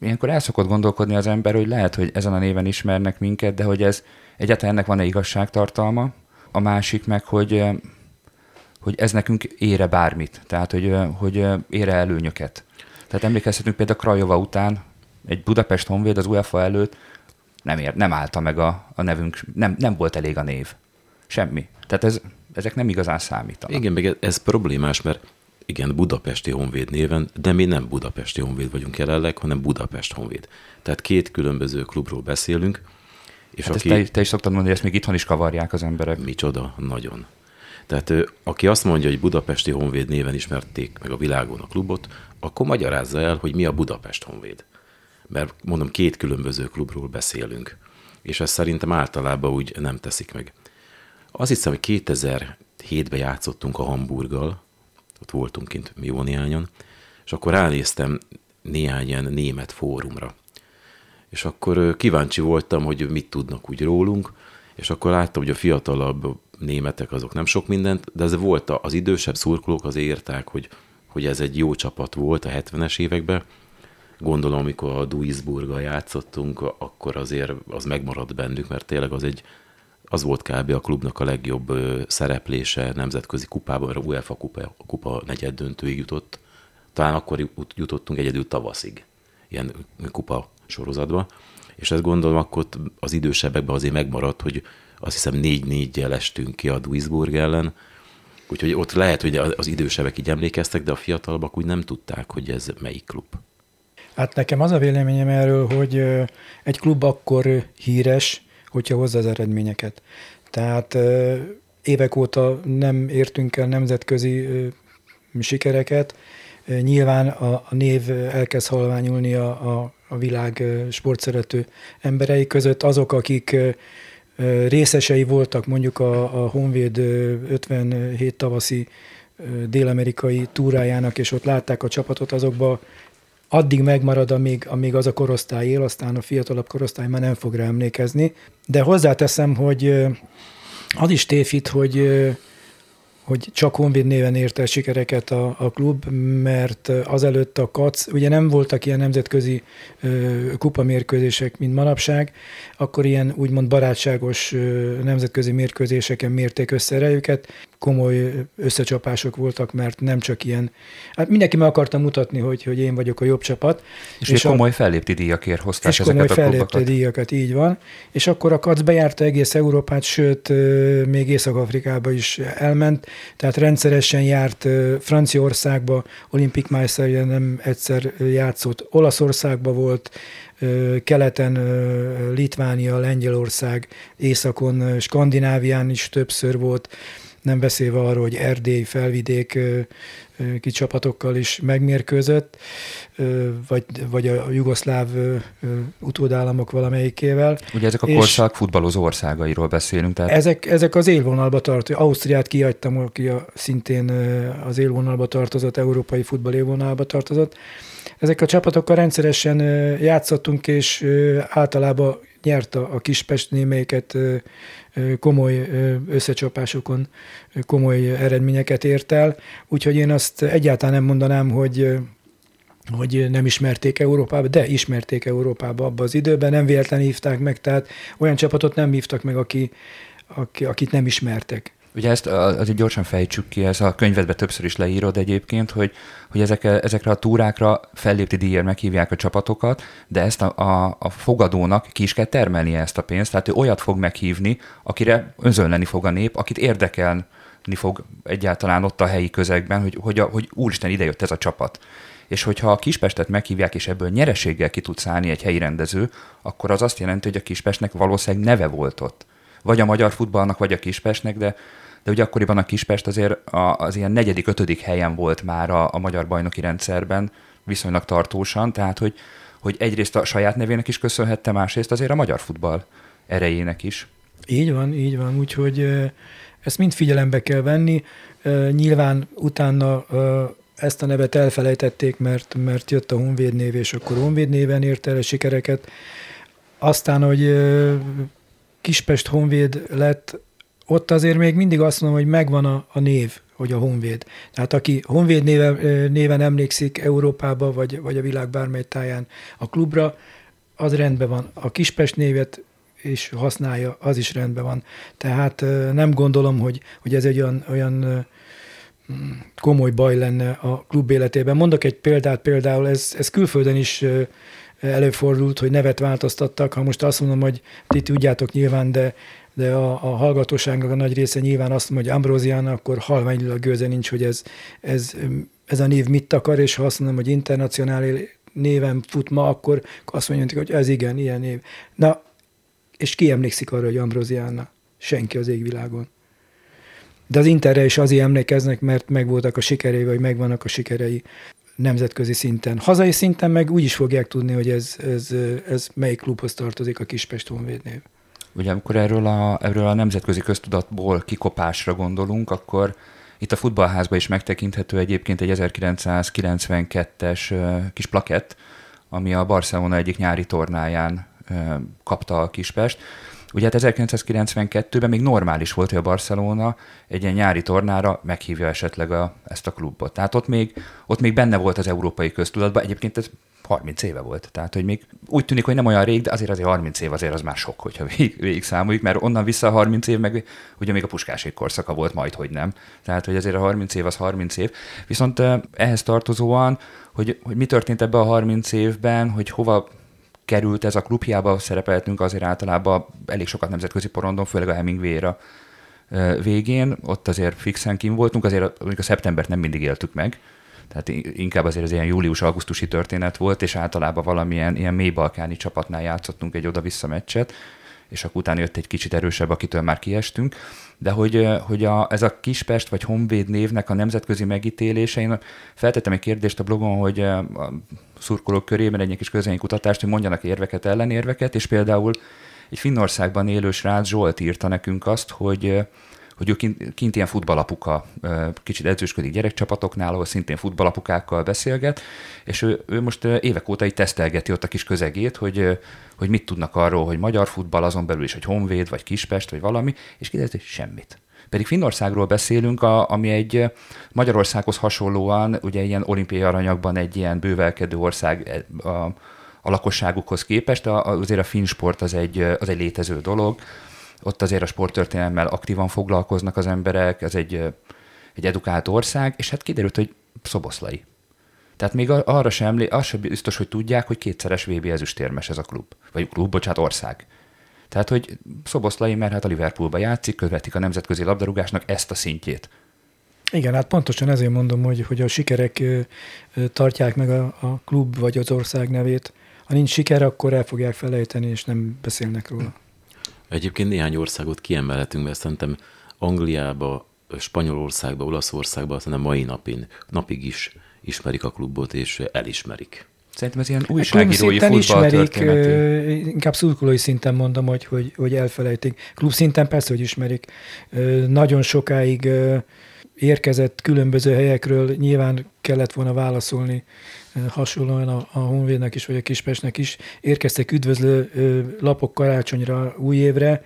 ilyenkor el szokott gondolkodni az ember, hogy lehet, hogy ezen a néven ismernek minket, de hogy ez egyáltalán ennek van-e igazságtartalma, a másik meg, hogy hogy ez nekünk ére bármit, tehát hogy, hogy ére előnyöket. Tehát emlékezhetünk például Krajova után, egy Budapest Honvéd az UEFA előtt nem, ér, nem állta meg a, a nevünk, nem, nem volt elég a név. Semmi. Tehát ez, ezek nem igazán számítanak. Igen, meg ez, ez problémás, mert igen, Budapesti Honvéd néven, de mi nem Budapesti Honvéd vagyunk jelenleg, hanem Budapest Honvéd. Tehát két különböző klubról beszélünk. És hát aki, te, te is szoktad mondani, hogy ezt még itthon is kavarják az emberek. Micsoda, nagyon. Tehát aki azt mondja, hogy Budapesti Honvéd néven ismerték meg a világon a klubot, akkor magyarázza el, hogy mi a Budapest Honvéd. Mert mondom, két különböző klubról beszélünk. És ezt szerintem általában úgy nem teszik meg. Azt hiszem, hogy 2007-ben játszottunk a Hamburggal, ott voltunk kint néhányan, és akkor ránéztem néhány ilyen német fórumra. És akkor kíváncsi voltam, hogy mit tudnak úgy rólunk, és akkor láttam, hogy a fiatalabb németek azok nem sok mindent, de ez volt az idősebb szurkolók az érták, hogy, hogy ez egy jó csapat volt a 70-es években. Gondolom, amikor a Duisburggal játszottunk, akkor azért az megmaradt bennük, mert tényleg az egy az volt kb. a klubnak a legjobb szereplése nemzetközi kupában, a UEFA kupa, kupa negyed döntőig jutott. Talán akkor jutottunk egyedül tavaszig, ilyen kupa sorozatba. És ezt gondolom, akkor az idősebbekben azért megmaradt, hogy azt hiszem négy 4 estünk ki a Duisburg ellen, úgyhogy ott lehet, hogy az idősebbek így emlékeztek, de a fiatalabbak úgy nem tudták, hogy ez melyik klub. Hát nekem az a véleményem erről, hogy egy klub akkor híres, hogyha hozza az eredményeket. Tehát évek óta nem értünk el nemzetközi sikereket, nyilván a, a név elkezd halványulni a, a, a világ sportszerető emberei között. Azok, akik részesei voltak mondjuk a, a Honvéd 57 tavaszi dél-amerikai túrájának, és ott látták a csapatot, azokba addig megmarad, amíg, amíg az a korosztály él, aztán a fiatalabb korosztály már nem fog rá emlékezni. De hozzáteszem, hogy az is tévhit, hogy hogy csak Honvéd néven érte el sikereket a, a klub, mert azelőtt a KAC, ugye nem voltak ilyen nemzetközi ö, kupamérkőzések, mint manapság, akkor ilyen úgymond barátságos ö, nemzetközi mérkőzéseken mérték össze erejüket, komoly összecsapások voltak, mert nem csak ilyen, hát mindenki meg akarta mutatni, hogy, hogy én vagyok a jobb csapat. És, és komoly a, fellépti díjakért hozták és ezeket komoly a fellépti díjakat, így van. És akkor a KAC bejárta egész Európát, sőt, még Észak-Afrikába is elment, tehát rendszeresen járt Franciaországba, Olimpik Meister nem egyszer játszott, Olaszországba volt, keleten Litvánia, Lengyelország, északon Skandinávián is többször volt, nem beszélve arról, hogy Erdély, felvidék kicsapatokkal is megmérkőzött, vagy, vagy a jugoszláv utódállamok valamelyikével. Ugye ezek a korszak futballozó országairól beszélünk. Tehát... Ezek, ezek az élvonalba tartó. Ausztriát kihagytam, aki a, szintén az élvonalba tartozott, európai futball élvonalba tartozott. Ezek a csapatokkal rendszeresen játszottunk, és általában nyert a, a Kispest némelyiket komoly összecsapásokon komoly eredményeket ért el, úgyhogy én azt egyáltalán nem mondanám, hogy hogy nem ismerték Európába, de ismerték Európába abban az időben, nem véletlenül hívták meg, tehát olyan csapatot nem hívtak meg, aki, aki, akit nem ismertek. Ugye ezt azért gyorsan fejtsük ki, ez a könyvedbe többször is leírod egyébként, hogy, hogy ezek, ezekre a túrákra fellépti díjért meghívják a csapatokat, de ezt a, a, a fogadónak ki is kell termelnie ezt a pénzt, tehát ő olyat fog meghívni, akire özönleni fog a nép, akit érdekelni fog egyáltalán ott a helyi közegben, hogy, hogy, a, hogy úristen, idejött ez a csapat. És hogyha a Kispestet meghívják, és ebből nyereséggel ki tud szállni egy helyi rendező, akkor az azt jelenti, hogy a Kispestnek valószínűleg neve volt ott. Vagy a magyar futballnak, vagy a Kispestnek, de de ugye akkoriban a Kispest azért az ilyen negyedik, ötödik helyen volt már a, a magyar bajnoki rendszerben viszonylag tartósan, tehát hogy, hogy egyrészt a saját nevének is köszönhette, másrészt azért a magyar futball erejének is. Így van, így van, úgyhogy ezt mind figyelembe kell venni. Nyilván utána ezt a nevet elfelejtették, mert, mert jött a Honvéd név, és akkor Honvéd néven ért el a sikereket. Aztán, hogy Kispest Honvéd lett, ott azért még mindig azt mondom, hogy megvan a, a név, hogy a Honvéd. Tehát aki Honvéd néven, néven emlékszik Európába, vagy, vagy a világ bármely táján a klubra, az rendben van. A Kispest névet és használja, az is rendben van. Tehát nem gondolom, hogy, hogy ez egy olyan, olyan komoly baj lenne a klub életében. Mondok egy példát, például ez, ez külföldön is előfordult, hogy nevet változtattak. Ha most azt mondom, hogy ti tudjátok nyilván, de de a, a hallgatóságnak a nagy része nyilván azt mondja, hogy Ambrózián, akkor halványilag gőze nincs, hogy ez, ez ez a név mit akar, és ha azt mondom, hogy internacionális néven fut ma, akkor azt mondjuk, hogy ez igen, ilyen név. Na, és ki emlékszik arra, hogy Ambrosiana? Senki az égvilágon. De az Interre is azért emlékeznek, mert megvoltak a sikerei, vagy megvannak a sikerei nemzetközi szinten. Hazai szinten meg úgy is fogják tudni, hogy ez, ez, ez melyik klubhoz tartozik a Kispest Honvéd név. Ugye amikor erről a, erről a nemzetközi köztudatból kikopásra gondolunk, akkor itt a futballházban is megtekinthető egyébként egy 1992-es kis plakett, ami a Barcelona egyik nyári tornáján kapta a Kispest. Ugye hát 1992-ben még normális volt, hogy a Barcelona egy ilyen nyári tornára meghívja esetleg a, ezt a klubot. Tehát ott még, ott még benne volt az európai köztudatban. Egyébként ez 30 éve volt. Tehát, hogy még úgy tűnik, hogy nem olyan rég, de azért azért 30 év azért az már sok, hogyha végig, végig számoljuk, mert onnan vissza a 30 év, meg ugye még a puskásék korszaka volt, majd, hogy nem. Tehát, hogy azért a 30 év az 30 év. Viszont ehhez tartozóan, hogy, hogy mi történt ebbe a 30 évben, hogy hova került ez a klub, hiába szerepeltünk azért általában elég sokat nemzetközi porondon, főleg a Hemingway-ra végén, ott azért fixen kim voltunk, azért mondjuk a szeptembert nem mindig éltük meg, tehát inkább azért az ilyen július-augusztusi történet volt, és általában valamilyen ilyen mély balkáni csapatnál játszottunk egy oda-vissza meccset, és akkor utána jött egy kicsit erősebb, akitől már kiestünk. De hogy, hogy a, ez a Kispest vagy Honvéd névnek a nemzetközi megítélése, én feltettem egy kérdést a blogon, hogy a szurkolók körében egy kis közönyi kutatást, hogy mondjanak érveket, ellenérveket, és például egy Finnországban élő srác Zsolt írta nekünk azt, hogy hogy ő kint, kint ilyen futballapuka, kicsit edzősködik gyerekcsapatoknál, ahol szintén futballapukákkal beszélget, és ő, ő most évek óta így tesztelgeti ott a kis közegét, hogy, hogy mit tudnak arról, hogy magyar futball, azon belül is, hogy Honvéd, vagy Kispest, vagy valami, és kiderült, hogy semmit. Pedig Finnországról beszélünk, a, ami egy Magyarországhoz hasonlóan, ugye ilyen olimpiai aranyagban egy ilyen bővelkedő ország a, a lakosságukhoz képest, a, azért a finn sport az egy, az egy létező dolog, ott azért a sporttörténelemmel aktívan foglalkoznak az emberek, ez egy, egy edukált ország, és hát kiderült, hogy szoboszlai. Tehát még arra sem, emlé, az sem biztos, hogy tudják, hogy kétszeres VB ezüstérmes ez a klub. Vagy klub, bocsánat, ország. Tehát, hogy szoboszlai, mert hát a Liverpoolba játszik, követik a nemzetközi labdarúgásnak ezt a szintjét. Igen, hát pontosan ezért mondom, hogy, hogy a sikerek tartják meg a, a klub vagy az ország nevét. Ha nincs siker, akkor el fogják felejteni, és nem beszélnek róla. Egyébként néhány országot kiemelhetünk, mert szerintem Angliába, Spanyolországba, Olaszországba szerintem mai napin, napig is ismerik a klubot, és elismerik. Szerintem ez ilyen újságírói ismerik, inkább szurkolói szinten mondom, hogy, hogy, hogy elfelejtik. Klub szinten persze, hogy ismerik. Nagyon sokáig érkezett különböző helyekről, nyilván kellett volna válaszolni hasonlóan a, a Honvédnek is, vagy a Kispestnek is. Érkeztek üdvözlő lapok karácsonyra, új évre,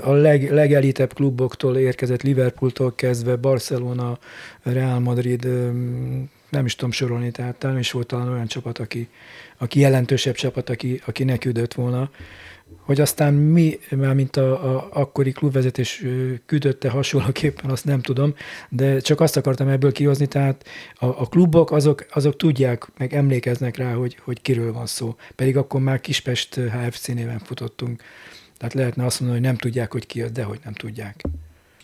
a leg, legelitebb kluboktól érkezett Liverpooltól kezdve Barcelona, Real Madrid, nem is tudom sorolni, tehát nem is volt talán olyan csapat, aki, aki jelentősebb csapat, aki, aki ne volna. Hogy aztán mi, már mint a, a akkori klubvezetés küldötte hasonlóképpen, azt nem tudom, de csak azt akartam ebből kihozni, tehát a, a klubok azok, azok tudják, meg emlékeznek rá, hogy, hogy kiről van szó. Pedig akkor már Kispest HFC néven futottunk. Tehát lehetne azt mondani, hogy nem tudják, hogy ki az, de hogy nem tudják.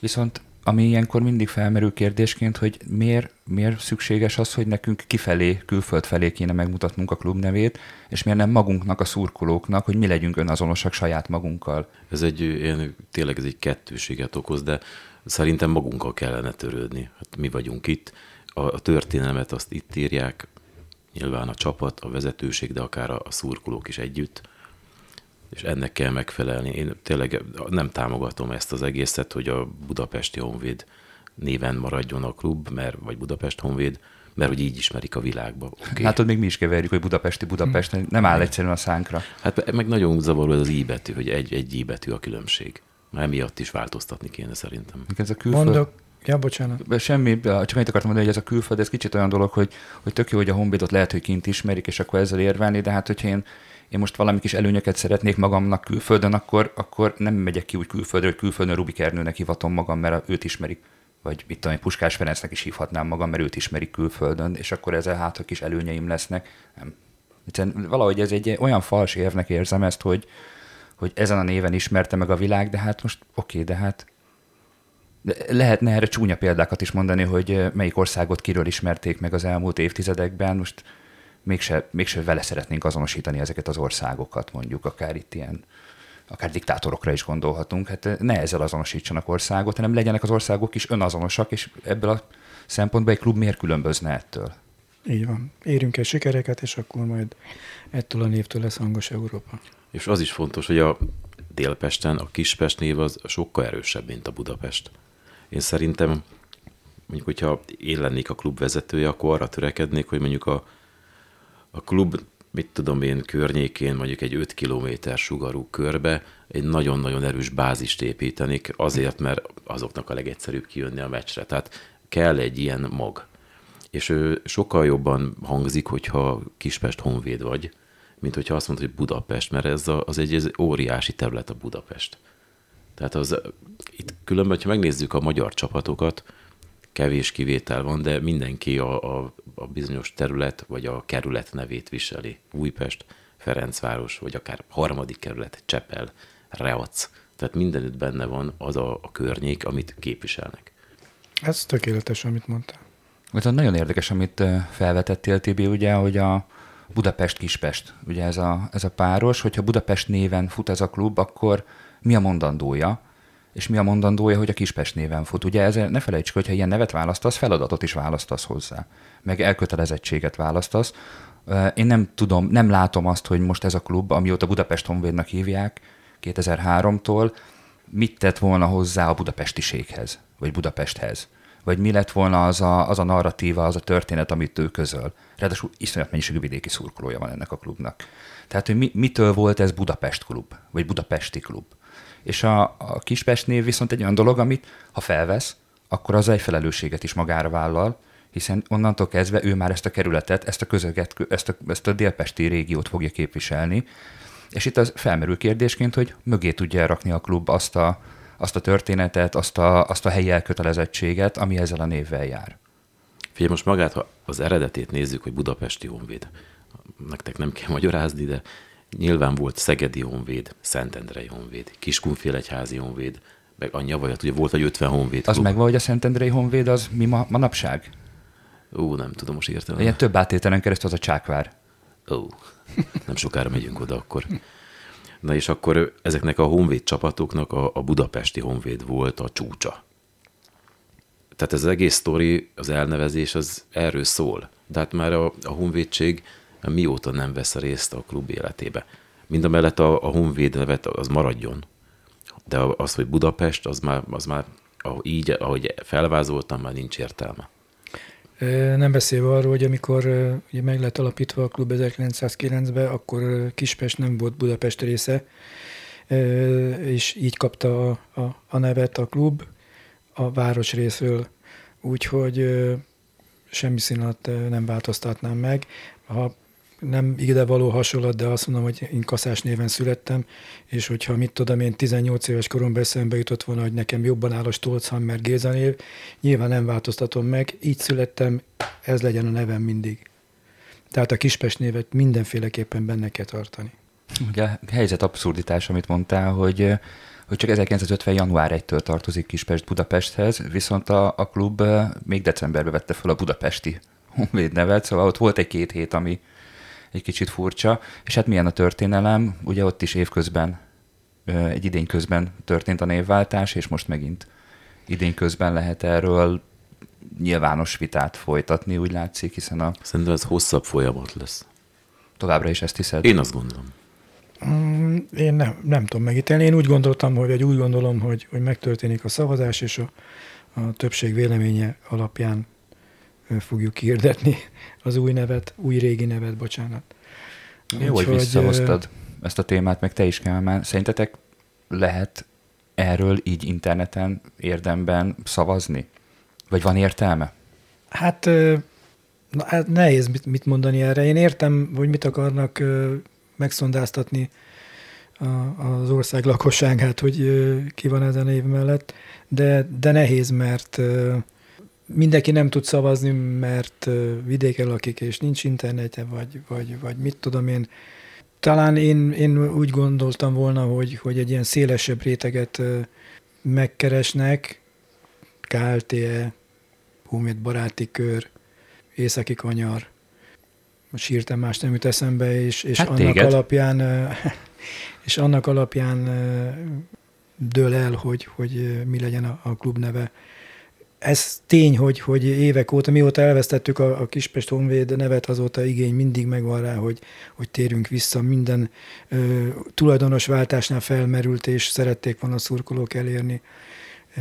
Viszont ami ilyenkor mindig felmerül kérdésként, hogy miért, miért szükséges az, hogy nekünk kifelé, külföld felé kéne megmutatnunk a klub nevét, és miért nem magunknak, a szurkolóknak, hogy mi legyünk önazonosak saját magunkkal. Ez egy, ilyen, tényleg ez egy kettőséget okoz, de szerintem magunkkal kellene törődni. Hát mi vagyunk itt, a, a történelmet azt itt írják, nyilván a csapat, a vezetőség, de akár a, a szurkolók is együtt és ennek kell megfelelni. Én tényleg nem támogatom ezt az egészet, hogy a Budapesti Honvéd néven maradjon a klub, mert, vagy Budapest Honvéd, mert hogy így ismerik a világba. Okay. Hát ott még mi is keverjük, hogy Budapesti Budapest, hm. nem áll egyszerűen a szánkra. Hát meg nagyon zavaró ez az i betű, hogy egy, egy i betű a különbség. Már emiatt is változtatni kéne szerintem. Ez a külföld... Mondok, Ja, bocsánat. Semmi, csak annyit akartam mondani, hogy ez a külföld, ez kicsit olyan dolog, hogy, hogy tök jó, hogy a Honvédot lehet, hogy kint ismerik, és akkor ezzel érvelni, de hát hogyha én én most valami kis előnyöket szeretnék magamnak külföldön, akkor, akkor nem megyek ki úgy külföldre, hogy külföldön Rubik Ernőnek hivatom magam, mert őt ismerik. Vagy mit tudom, Puskás Ferencnek is hívhatnám magam, mert őt ismerik külföldön, és akkor ezzel hát, kis előnyeim lesznek. Nem. Egyszerűen valahogy ez egy olyan fals érvnek érzem ezt, hogy, hogy ezen a néven ismerte meg a világ, de hát most oké, de hát lehetne erre csúnya példákat is mondani, hogy melyik országot kiről ismerték meg az elmúlt évtizedekben. Most mégse, mégse vele szeretnénk azonosítani ezeket az országokat, mondjuk akár itt ilyen akár diktátorokra is gondolhatunk, hát ne ezzel azonosítsanak országot, hanem legyenek az országok is önazonosak, és ebből a szempontból egy klub miért különbözne ettől? Így van. Érünk el sikereket, és akkor majd ettől a névtől lesz hangos Európa. És az is fontos, hogy a Délpesten a Kispest név az sokkal erősebb, mint a Budapest. Én szerintem, mondjuk, hogyha én lennék a klub vezetője, akkor arra törekednék, hogy mondjuk a, a klub, mit tudom én, környékén, mondjuk egy 5 kilométer sugarú körbe egy nagyon-nagyon erős bázist építenék, azért, mert azoknak a legegyszerűbb kijönni a meccsre. Tehát kell egy ilyen mag. És ő sokkal jobban hangzik, hogyha Kispest honvéd vagy, mint hogyha azt mondod, hogy Budapest, mert ez a, az egy ez óriási terület a Budapest. Tehát az, itt különben, ha megnézzük a magyar csapatokat, kevés kivétel van, de mindenki a, a, a bizonyos terület vagy a kerület nevét viseli. Újpest, Ferencváros, vagy akár harmadik kerület, Csepel, Reac. Tehát mindenütt benne van az a, a környék, amit képviselnek. Ez tökéletes, amit mondtál. Viszont nagyon érdekes, amit felvetettél, Tibi, ugye, hogy a Budapest-Kispest, ugye ez a, ez a páros, hogyha Budapest néven fut ez a klub, akkor mi a mondandója? És mi a mondandója, hogy a Kispest néven fut? Ugye ezzel ne felejtsük, hogy ha ilyen nevet választasz, feladatot is választasz hozzá, meg elkötelezettséget választasz. Én nem tudom, nem látom azt, hogy most ez a klub, amióta Budapest Honvédnak hívják, 2003-tól, mit tett volna hozzá a budapestiséghez, vagy Budapesthez vagy mi lett volna az a, az a narratíva, az a történet, amit ő közöl. Ráadásul iszonyat mennyiségű vidéki szurkolója van ennek a klubnak. Tehát, hogy mi, mitől volt ez Budapest klub, vagy Budapesti klub. És a, a Kispest név viszont egy olyan dolog, amit ha felvesz, akkor az egy felelősséget is magára vállal, hiszen onnantól kezdve ő már ezt a kerületet, ezt a közöget, ezt a, ezt a délpesti régiót fogja képviselni, és itt az felmerül kérdésként, hogy mögé tudja rakni a klub azt a, azt a történetet, azt a, azt a helyi elkötelezettséget, ami ezzel a névvel jár. Figyelj, most magát, ha az eredetét nézzük, hogy Budapesti Honvéd, nektek nem kell magyarázni, de nyilván volt Szegedi Honvéd, Szentendrei Honvéd, Kiskunfélegyházi Honvéd, meg a nyavajat, ugye volt egy 50 honvéd. Az megvan, hogy a Szentendrei Honvéd az mi ma, manapság? Ó, nem tudom most értelem. Ilyen több átételen keresztül az a Csákvár. Ó, nem sokára megyünk oda akkor. Na és akkor ezeknek a honvéd csapatoknak a, a budapesti honvéd volt a csúcsa. Tehát ez az egész sztori, az elnevezés az erről szól. De hát már a, a honvédség mióta nem vesz részt a klub életébe. Mind a mellett a, a honvéd nevet az maradjon. De az, hogy Budapest, az már, az már így, ahogy felvázoltam, már nincs értelme. Nem beszélve arról, hogy amikor ugye meg lett alapítva a klub 1909-ben, akkor Kispest nem volt Budapest része, és így kapta a, a, a nevet a klub a város részről. Úgyhogy semmi színat nem változtatnám meg. Ha nem ide való hasonlat, de azt mondom, hogy én kaszás néven születtem, és hogyha mit tudom, én 18 éves koromban eszembe jutott volna, hogy nekem jobban áll a Stolzhammer Géza név, nyilván nem változtatom meg, így születtem, ez legyen a nevem mindig. Tehát a Kispest névet mindenféleképpen benne kell tartani. Ugye a helyzet abszurditás, amit mondtál, hogy hogy csak 1950. január 1-től tartozik Kispest Budapesthez, viszont a, a klub még decemberben vette fel a budapesti honvéd nevet, szóval ott volt egy két hét, ami, egy kicsit furcsa. És hát milyen a történelem? Ugye ott is évközben, egy idény közben történt a névváltás, és most megint idény közben lehet erről nyilvános vitát folytatni, úgy látszik, hiszen a... Szerintem ez hosszabb folyamat lesz. Továbbra is ezt hiszed? Én azt gondolom. Mm, én nem, nem tudom megítélni. Én úgy gondoltam, hogy, vagy úgy gondolom, hogy, hogy megtörténik a szavazás, és a, a többség véleménye alapján fogjuk kiirdetni az új nevet, új régi nevet, bocsánat. Jó, hogy visszahoztad ezt a témát, meg te is, Kálmán. Szerintetek lehet erről így interneten érdemben szavazni? Vagy van értelme? Hát, na, hát nehéz mit, mit mondani erre. Én értem, hogy mit akarnak megszondáztatni az ország lakosságát, hogy ki van ezen év mellett, de, de nehéz, mert mindenki nem tud szavazni, mert vidéken lakik, és nincs internete, vagy, vagy, vagy mit tudom én. Talán én, én úgy gondoltam volna, hogy, hogy egy ilyen szélesebb réteget megkeresnek, KLTE, Honvéd Baráti Kör, Északi Kanyar, most hirtelen más nem jut eszembe, és, és Hát annak téged. alapján [laughs] és annak alapján dől el, hogy, hogy mi legyen a, a klub neve. Ez tény, hogy, hogy évek óta, mióta elvesztettük a, a Kispest Honvéd nevet, azóta igény mindig megvan rá, hogy, hogy térjünk vissza. Minden ö, tulajdonos váltásnál felmerült, és szerették volna a szurkolók elérni.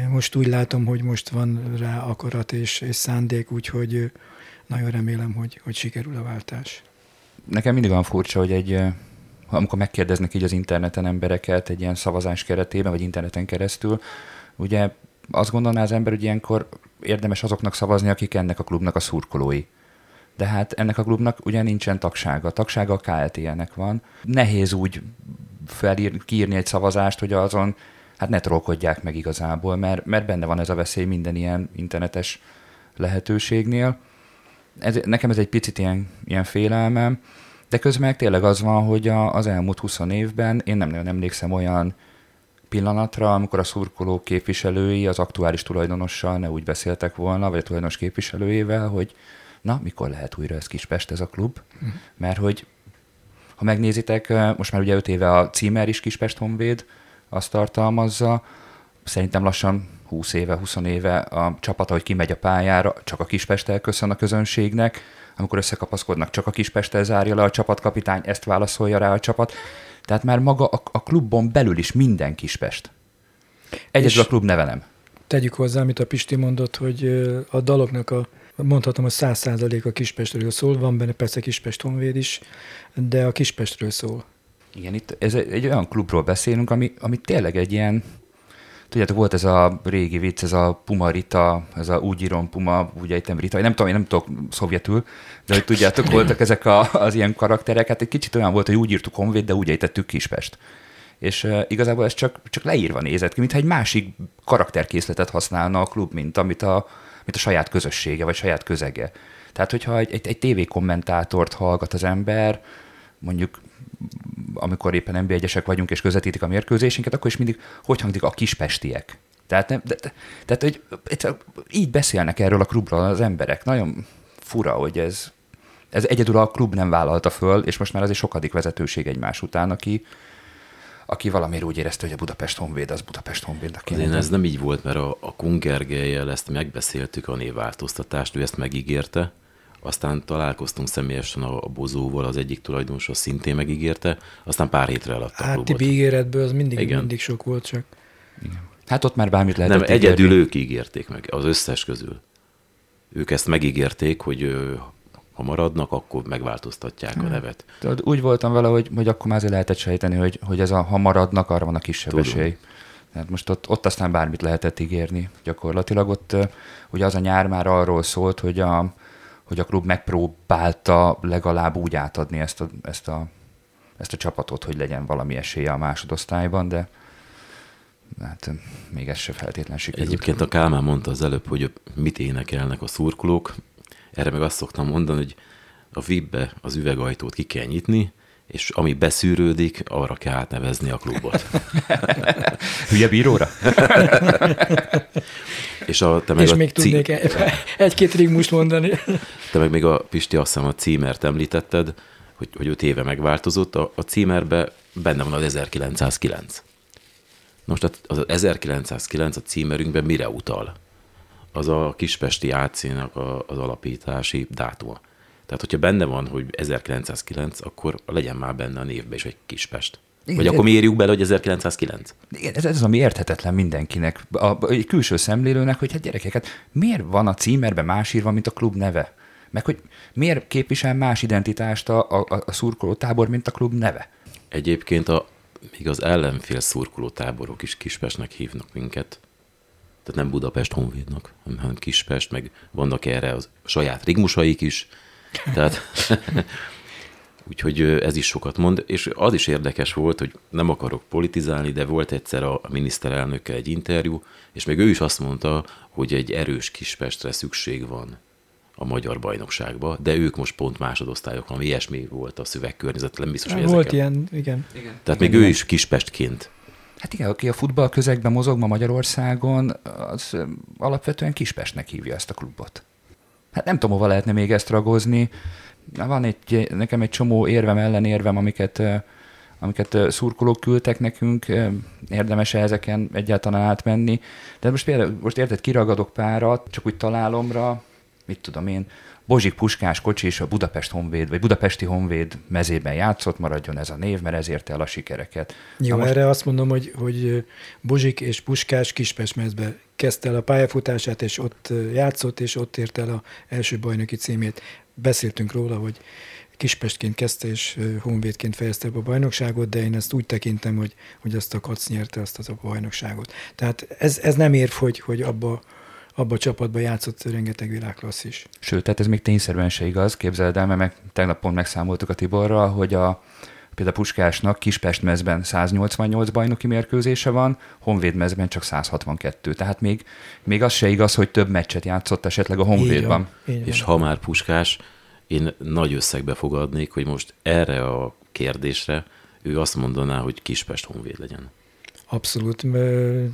Most úgy látom, hogy most van rá akarat és, és szándék, úgyhogy nagyon remélem, hogy, hogy sikerül a váltás. Nekem mindig olyan furcsa, hogy egy, amikor megkérdeznek így az interneten embereket egy ilyen szavazás keretében, vagy interneten keresztül, ugye azt gondolná az ember, hogy ilyenkor érdemes azoknak szavazni, akik ennek a klubnak a szurkolói. De hát ennek a klubnak ugye nincsen tagsága. A tagsága a KLT-nek van. Nehéz úgy felír, kiírni egy szavazást, hogy azon hát ne trollkodják meg igazából, mert, mert benne van ez a veszély minden ilyen internetes lehetőségnél. Ez, nekem ez egy picit ilyen, ilyen félelmem, de közben meg tényleg az van, hogy a, az elmúlt 20 évben én nem nagyon emlékszem olyan pillanatra, amikor a szurkolók képviselői az aktuális tulajdonossal ne úgy beszéltek volna, vagy a tulajdonos képviselőjével, hogy na, mikor lehet újra ez Kispest, ez a klub? Uh-huh. Mert hogy ha megnézitek, most már ugye 5 éve a címer is Kispest Honvéd, azt tartalmazza, szerintem lassan 20 éve, 20 éve a csapata, hogy kimegy a pályára, csak a Kispesttel köszön a közönségnek, amikor összekapaszkodnak, csak a Kispesttel zárja le a csapatkapitány, ezt válaszolja rá a csapat. Tehát már maga a, a klubon belül is minden Kispest. Egyedül a klub neve nem. Tegyük hozzá, amit a Pisti mondott, hogy a daloknak a mondhatom, hogy száz százalék a Kispestről szól, van benne persze Kispest Honvéd is, de a Kispestről szól. Igen, itt ez egy, egy olyan klubról beszélünk, ami, ami tényleg egy ilyen, tudjátok, volt ez a régi vicc, ez a Puma Rita, ez a úgy írom Puma, úgy ejtem Rita, nem tudom, én nem tudok szovjetül, de hogy tudjátok, voltak ezek a, az ilyen karakterek, hát egy kicsit olyan volt, hogy úgy írtuk Honvéd, de úgy ejtettük Kispest. És uh, igazából ez csak, csak leírva nézett ki, mintha egy másik karakterkészletet használna a klub, mint amit a, mint a saját közössége, vagy saját közege. Tehát, hogyha egy, egy, egy tévékommentátort hallgat az ember, mondjuk amikor éppen nb 1 vagyunk és közvetítik a mérkőzésünket, akkor is mindig hogy hangzik a kispestiek. Tehát, nem, de, de, tehát hogy így beszélnek erről a klubról az emberek. Nagyon fura, hogy ez, ez egyedül a klub nem vállalta föl, és most már azért sokadik vezetőség egymás után, aki, aki valamiért úgy érezte, hogy a Budapest Honvéd az Budapest Honvéd. Aki Én ez nem így volt, mert a, a Kun Gergellyel ezt megbeszéltük a névváltoztatást, ő ezt megígérte, aztán találkoztunk személyesen a, a Bozóval, az egyik tulajdonos az szintén megígérte, aztán pár hétre eladta a Hát klubot. Tibi ígéretből az mindig, Igen. mindig sok volt csak. Hát ott már bármit lehetett Nem, egyedül ígérni. ők ígérték meg, az összes közül. Ők ezt megígérték, hogy ha maradnak, akkor megváltoztatják a nevet. Tudod, úgy voltam vele, hogy, hogy akkor már azért lehetett sejteni, hogy, hogy ez a, ha maradnak, arra van a kisebb Tudom. esély. Tehát most ott, ott aztán bármit lehetett ígérni gyakorlatilag. Ott ugye az a nyár már arról szólt, hogy a, hogy a klub megpróbálta legalább úgy átadni ezt a, ezt a, ezt a csapatot, hogy legyen valami esélye a másodosztályban, de hát még ez se feltétlen sikerült. Egyébként a Kálmán mondta az előbb, hogy mit énekelnek a szurkolók. Erre meg azt szoktam mondani, hogy a VIP-be az üvegajtót ki kell nyitni, és ami beszűrődik, arra kell átnevezni a klubot. [laughs] Hülye bíróra? [laughs] És, a, te meg És a még cí- tudnék e- egy-két rigmust mondani. [laughs] Te meg még a Pisti, azt hiszem a címert említetted, hogy, hogy öt éve megváltozott. A, a címerbe benne van az 1909. Most a- az 1909 a címerünkben mire utal? Az a Kispesti AC-nak a, az alapítási dátuma. Tehát, hogyha benne van, hogy 1909, akkor legyen már benne a névbe is egy Kispest. Igen, Vagy akkor mi írjuk bele, hogy 1909? Igen, ez, ez az, ami érthetetlen mindenkinek, a, a, egy külső szemlélőnek, hogy hát gyerekeket, miért van a címerben más írva, mint a klub neve? Meg hogy miért képvisel más identitást a, a, a szurkoló tábor, mint a klub neve? Egyébként a, még az ellenfél szurkoló táborok is Kispestnek hívnak minket. Tehát nem Budapest Honvédnak, hanem- Kispest, meg vannak erre az saját rigmusaik is. Tehát [laughs] úgyhogy ez is sokat mond, és az is érdekes volt, hogy nem akarok politizálni, de volt egyszer a miniszterelnökkel egy interjú, és még ő is azt mondta, hogy egy erős Kispestre szükség van a magyar bajnokságba, de ők most pont másodosztályok, ami ilyesmi volt a szövegkörnyezet, nem biztos, hogy Volt ezeket- ilyen, igen. tehát még ő is Kispestként Hát igen, aki a futball közegben mozog ma Magyarországon, az alapvetően Kispestnek hívja ezt a klubot. Hát nem tudom, hova lehetne még ezt ragozni. Van egy, nekem egy csomó érvem, ellenérvem, amiket, amiket szurkolók küldtek nekünk, érdemes -e ezeken egyáltalán átmenni. De most például, most érted, kiragadok párat, csak úgy találomra, mit tudom én, Bozsik Puskás kocsi és a Budapest Honvéd, vagy Budapesti Honvéd mezében játszott, maradjon ez a név, mert ezért el a sikereket. Jó, most... erre azt mondom, hogy, hogy Bozsik és Puskás Kispest mezbe kezdte el a pályafutását, és ott játszott, és ott ért el a első bajnoki címét. Beszéltünk róla, hogy Kispestként kezdte, és Honvédként fejezte be a bajnokságot, de én ezt úgy tekintem, hogy, hogy azt a Kac nyerte azt az a bajnokságot. Tehát ez, ez nem érv, hogy, hogy abba abba a csapatban játszott rengeteg világklassz is. Sőt, tehát ez még tényszerűen se igaz, képzeld el, mert meg, tegnap pont megszámoltuk a Tiborral, hogy a, például Puskásnak Kispest mezben 188 bajnoki mérkőzése van, Honvéd mezben csak 162. Tehát még, még az se igaz, hogy több meccset játszott esetleg a Honvédban. Így van, És ha már Puskás, én nagy összegbe fogadnék, hogy most erre a kérdésre ő azt mondaná, hogy Kispest Honvéd legyen. Abszolút.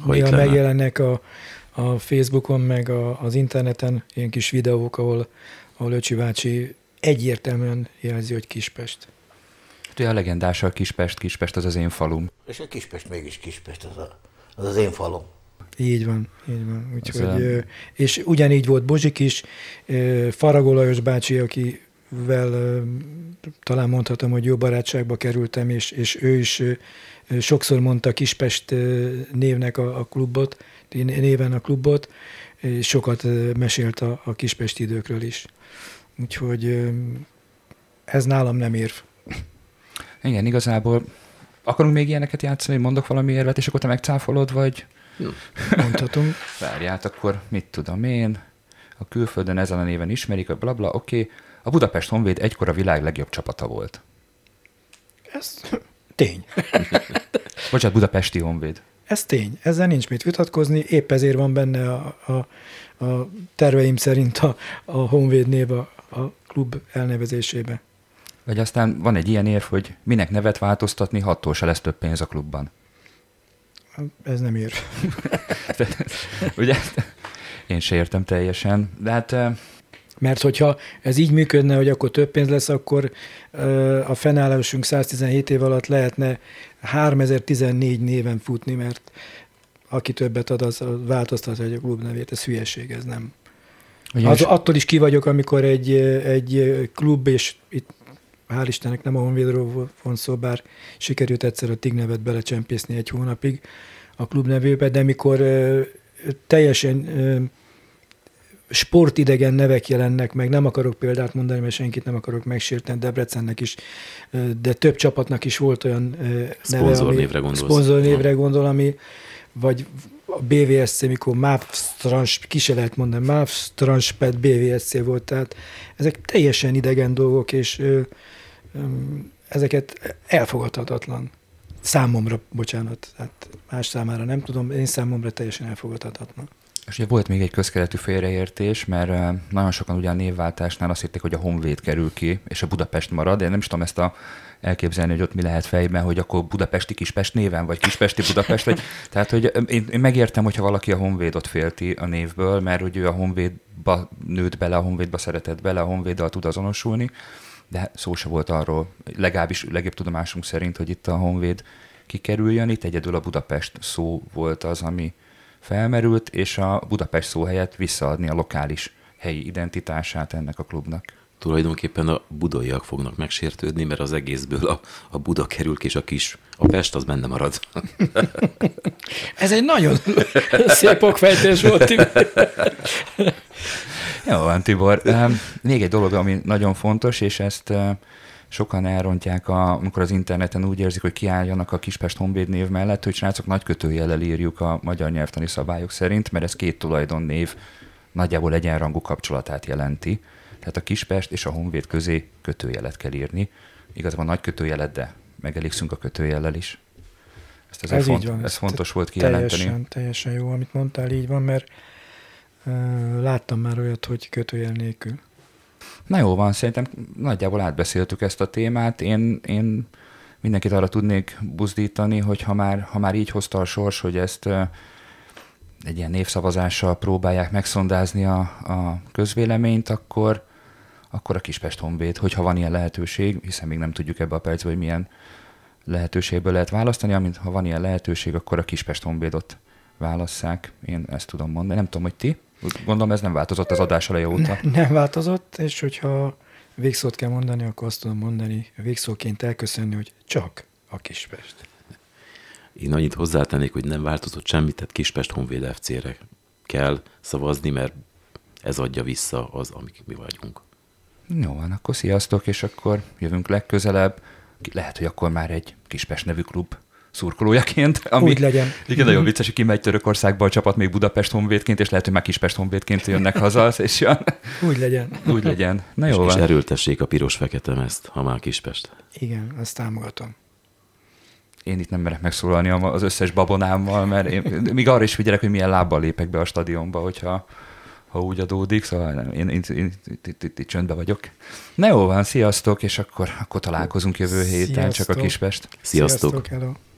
Néha megjelennek a a Facebookon, meg a, az interneten ilyen kis videók, ahol, ahol Öcsi bácsi egyértelműen jelzi, hogy Kispest. Hát ugye a legendás a Kispest, Kispest az az én falum. És a Kispest mégis Kispest, az az, az, az én falum. Így van, így van. Úgyhogy, a... És ugyanígy volt Bozsik is, Faragó Lajos bácsi, akivel talán mondhatom, hogy jó barátságba kerültem, és, és ő is sokszor mondta Kispest névnek a, a klubot, néven a klubot, és sokat mesélt a, a kispesti időkről is. Úgyhogy ez nálam nem érv. Igen, igazából akarunk még ilyeneket játszani, mondok valami érvet, és akkor te megcáfolod, vagy... Mondhatunk. [laughs] Várját, akkor mit tudom én, a külföldön ezen a néven ismerik, a blabla, oké. Okay. A Budapest Honvéd egykor a világ legjobb csapata volt. Ez tény. [laughs] Bocsánat, Budapesti Honvéd. Ez tény, ezzel nincs mit vitatkozni, épp ezért van benne a, a, a terveim szerint a, a Honvéd név a, a klub elnevezésébe. Vagy aztán van egy ilyen érv, hogy minek nevet változtatni, hattól se lesz több pénz a klubban. Ez nem ér. [laughs] Ugye? Én se értem teljesen. De hát mert hogyha ez így működne, hogy akkor több pénz lesz, akkor a fennállásunk 117 év alatt lehetne 3014 néven futni, mert aki többet ad, az változtatja a klub nevét. Ez hülyeség, ez nem. Az, attól is ki vagyok, amikor egy, egy klub, és itt hál' Istennek nem a Honvédról van szó, bár sikerült egyszer a TIG nevet belecsempészni egy hónapig a klub nevébe, de mikor teljesen sportidegen nevek jelennek meg, nem akarok példát mondani, mert senkit nem akarok megsérteni, Debrecennek is, de több csapatnak is volt olyan neve, névre gondolsz. Szponzornévre gondol, ami, vagy a BVSC, mikor MÁV Trans, ki se lehet mondani, MÁV Transpet BVSC volt, tehát ezek teljesen idegen dolgok, és ö, ö, ezeket elfogadhatatlan. Számomra, bocsánat, hát más számára nem tudom, én számomra teljesen elfogadhatatlan. És ugye volt még egy közkeletű félreértés, mert nagyon sokan ugye a névváltásnál azt hitték, hogy a Honvéd kerül ki, és a Budapest marad. Én nem is tudom ezt a elképzelni, hogy ott mi lehet fejben, hogy akkor Budapesti Kispest néven, vagy Kispesti Budapest, vagy, [laughs] tehát hogy én, én megértem, hogyha valaki a Honvédot félti a névből, mert hogy ő a Honvédba nőtt bele, a Honvédba szeretett bele, a Honvéddal tud azonosulni, de szó se volt arról, legalábbis legjobb tudomásunk szerint, hogy itt a Honvéd kikerüljön, itt egyedül a Budapest szó volt az, ami, felmerült, és a Budapest szó helyett visszaadni a lokális helyi identitását ennek a klubnak. Tulajdonképpen a budaiak fognak megsértődni, mert az egészből a, a Buda kerül és a kis, a Pest az benne marad. [laughs] Ez egy nagyon [laughs] szép okfejtés volt, Tibor. [laughs] Jó van, Tibor. Még egy dolog, ami nagyon fontos, és ezt sokan elrontják, a, amikor az interneten úgy érzik, hogy kiálljanak a Kispest Honvéd név mellett, hogy srácok nagy kötőjellel írjuk a magyar nyelvtani szabályok szerint, mert ez két tulajdon név nagyjából egyenrangú kapcsolatát jelenti. Tehát a Kispest és a Honvéd közé kötőjelet kell írni. Igazából nagy kötőjelet, de megelégszünk a kötőjellel is. Ezt ez font, van. Ez fontos volt kijelenteni. Teljesen, teljesen jó, amit mondtál, így van, mert uh, láttam már olyat, hogy kötőjel nélkül. Na jó van, szerintem nagyjából átbeszéltük ezt a témát. Én, én mindenkit arra tudnék buzdítani, hogy ha már, ha már így hozta a sors, hogy ezt egy ilyen névszavazással próbálják megszondázni a, a közvéleményt, akkor, akkor a Kispest Honvéd, hogyha van ilyen lehetőség, hiszen még nem tudjuk ebbe a percben, hogy milyen lehetőségből lehet választani, amint ha van ilyen lehetőség, akkor a Kispest Honvédot válasszák. Én ezt tudom mondani. Nem tudom, hogy ti. Gondolom ez nem változott az adás eleje óta. Ne, nem változott, és hogyha végszót kell mondani, akkor azt tudom mondani, végszóként elköszönni, hogy csak a Kispest. Én annyit hozzátennék, hogy nem változott semmit, tehát Kispest Honvéd FC-re kell szavazni, mert ez adja vissza az, amik mi vagyunk. Jó van, akkor sziasztok, és akkor jövünk legközelebb. Lehet, hogy akkor már egy Kispest nevű klub szurkolójaként. Ami, Úgy legyen. Igen, nagyon vicces, hogy kimegy Törökországba a csapat még Budapest honvédként, és lehet, hogy már Kispest honvédként jönnek haza, és jön. Úgy legyen. Úgy legyen. Na jó és, van. és erőltessék a piros-fekete ezt, ha már Kispest. Igen, ezt támogatom. Én itt nem merek megszólalni az összes babonámmal, mert én még arra is figyelek, hogy milyen lábbal lépek be a stadionba, hogyha ha úgy adódik, szóval nem, én, én, én itt, itt, itt csöndbe vagyok. Na jó van, sziasztok, és akkor, akkor találkozunk jövő héten, sziasztok. csak a Kispest. Sziasztok! sziasztok hello.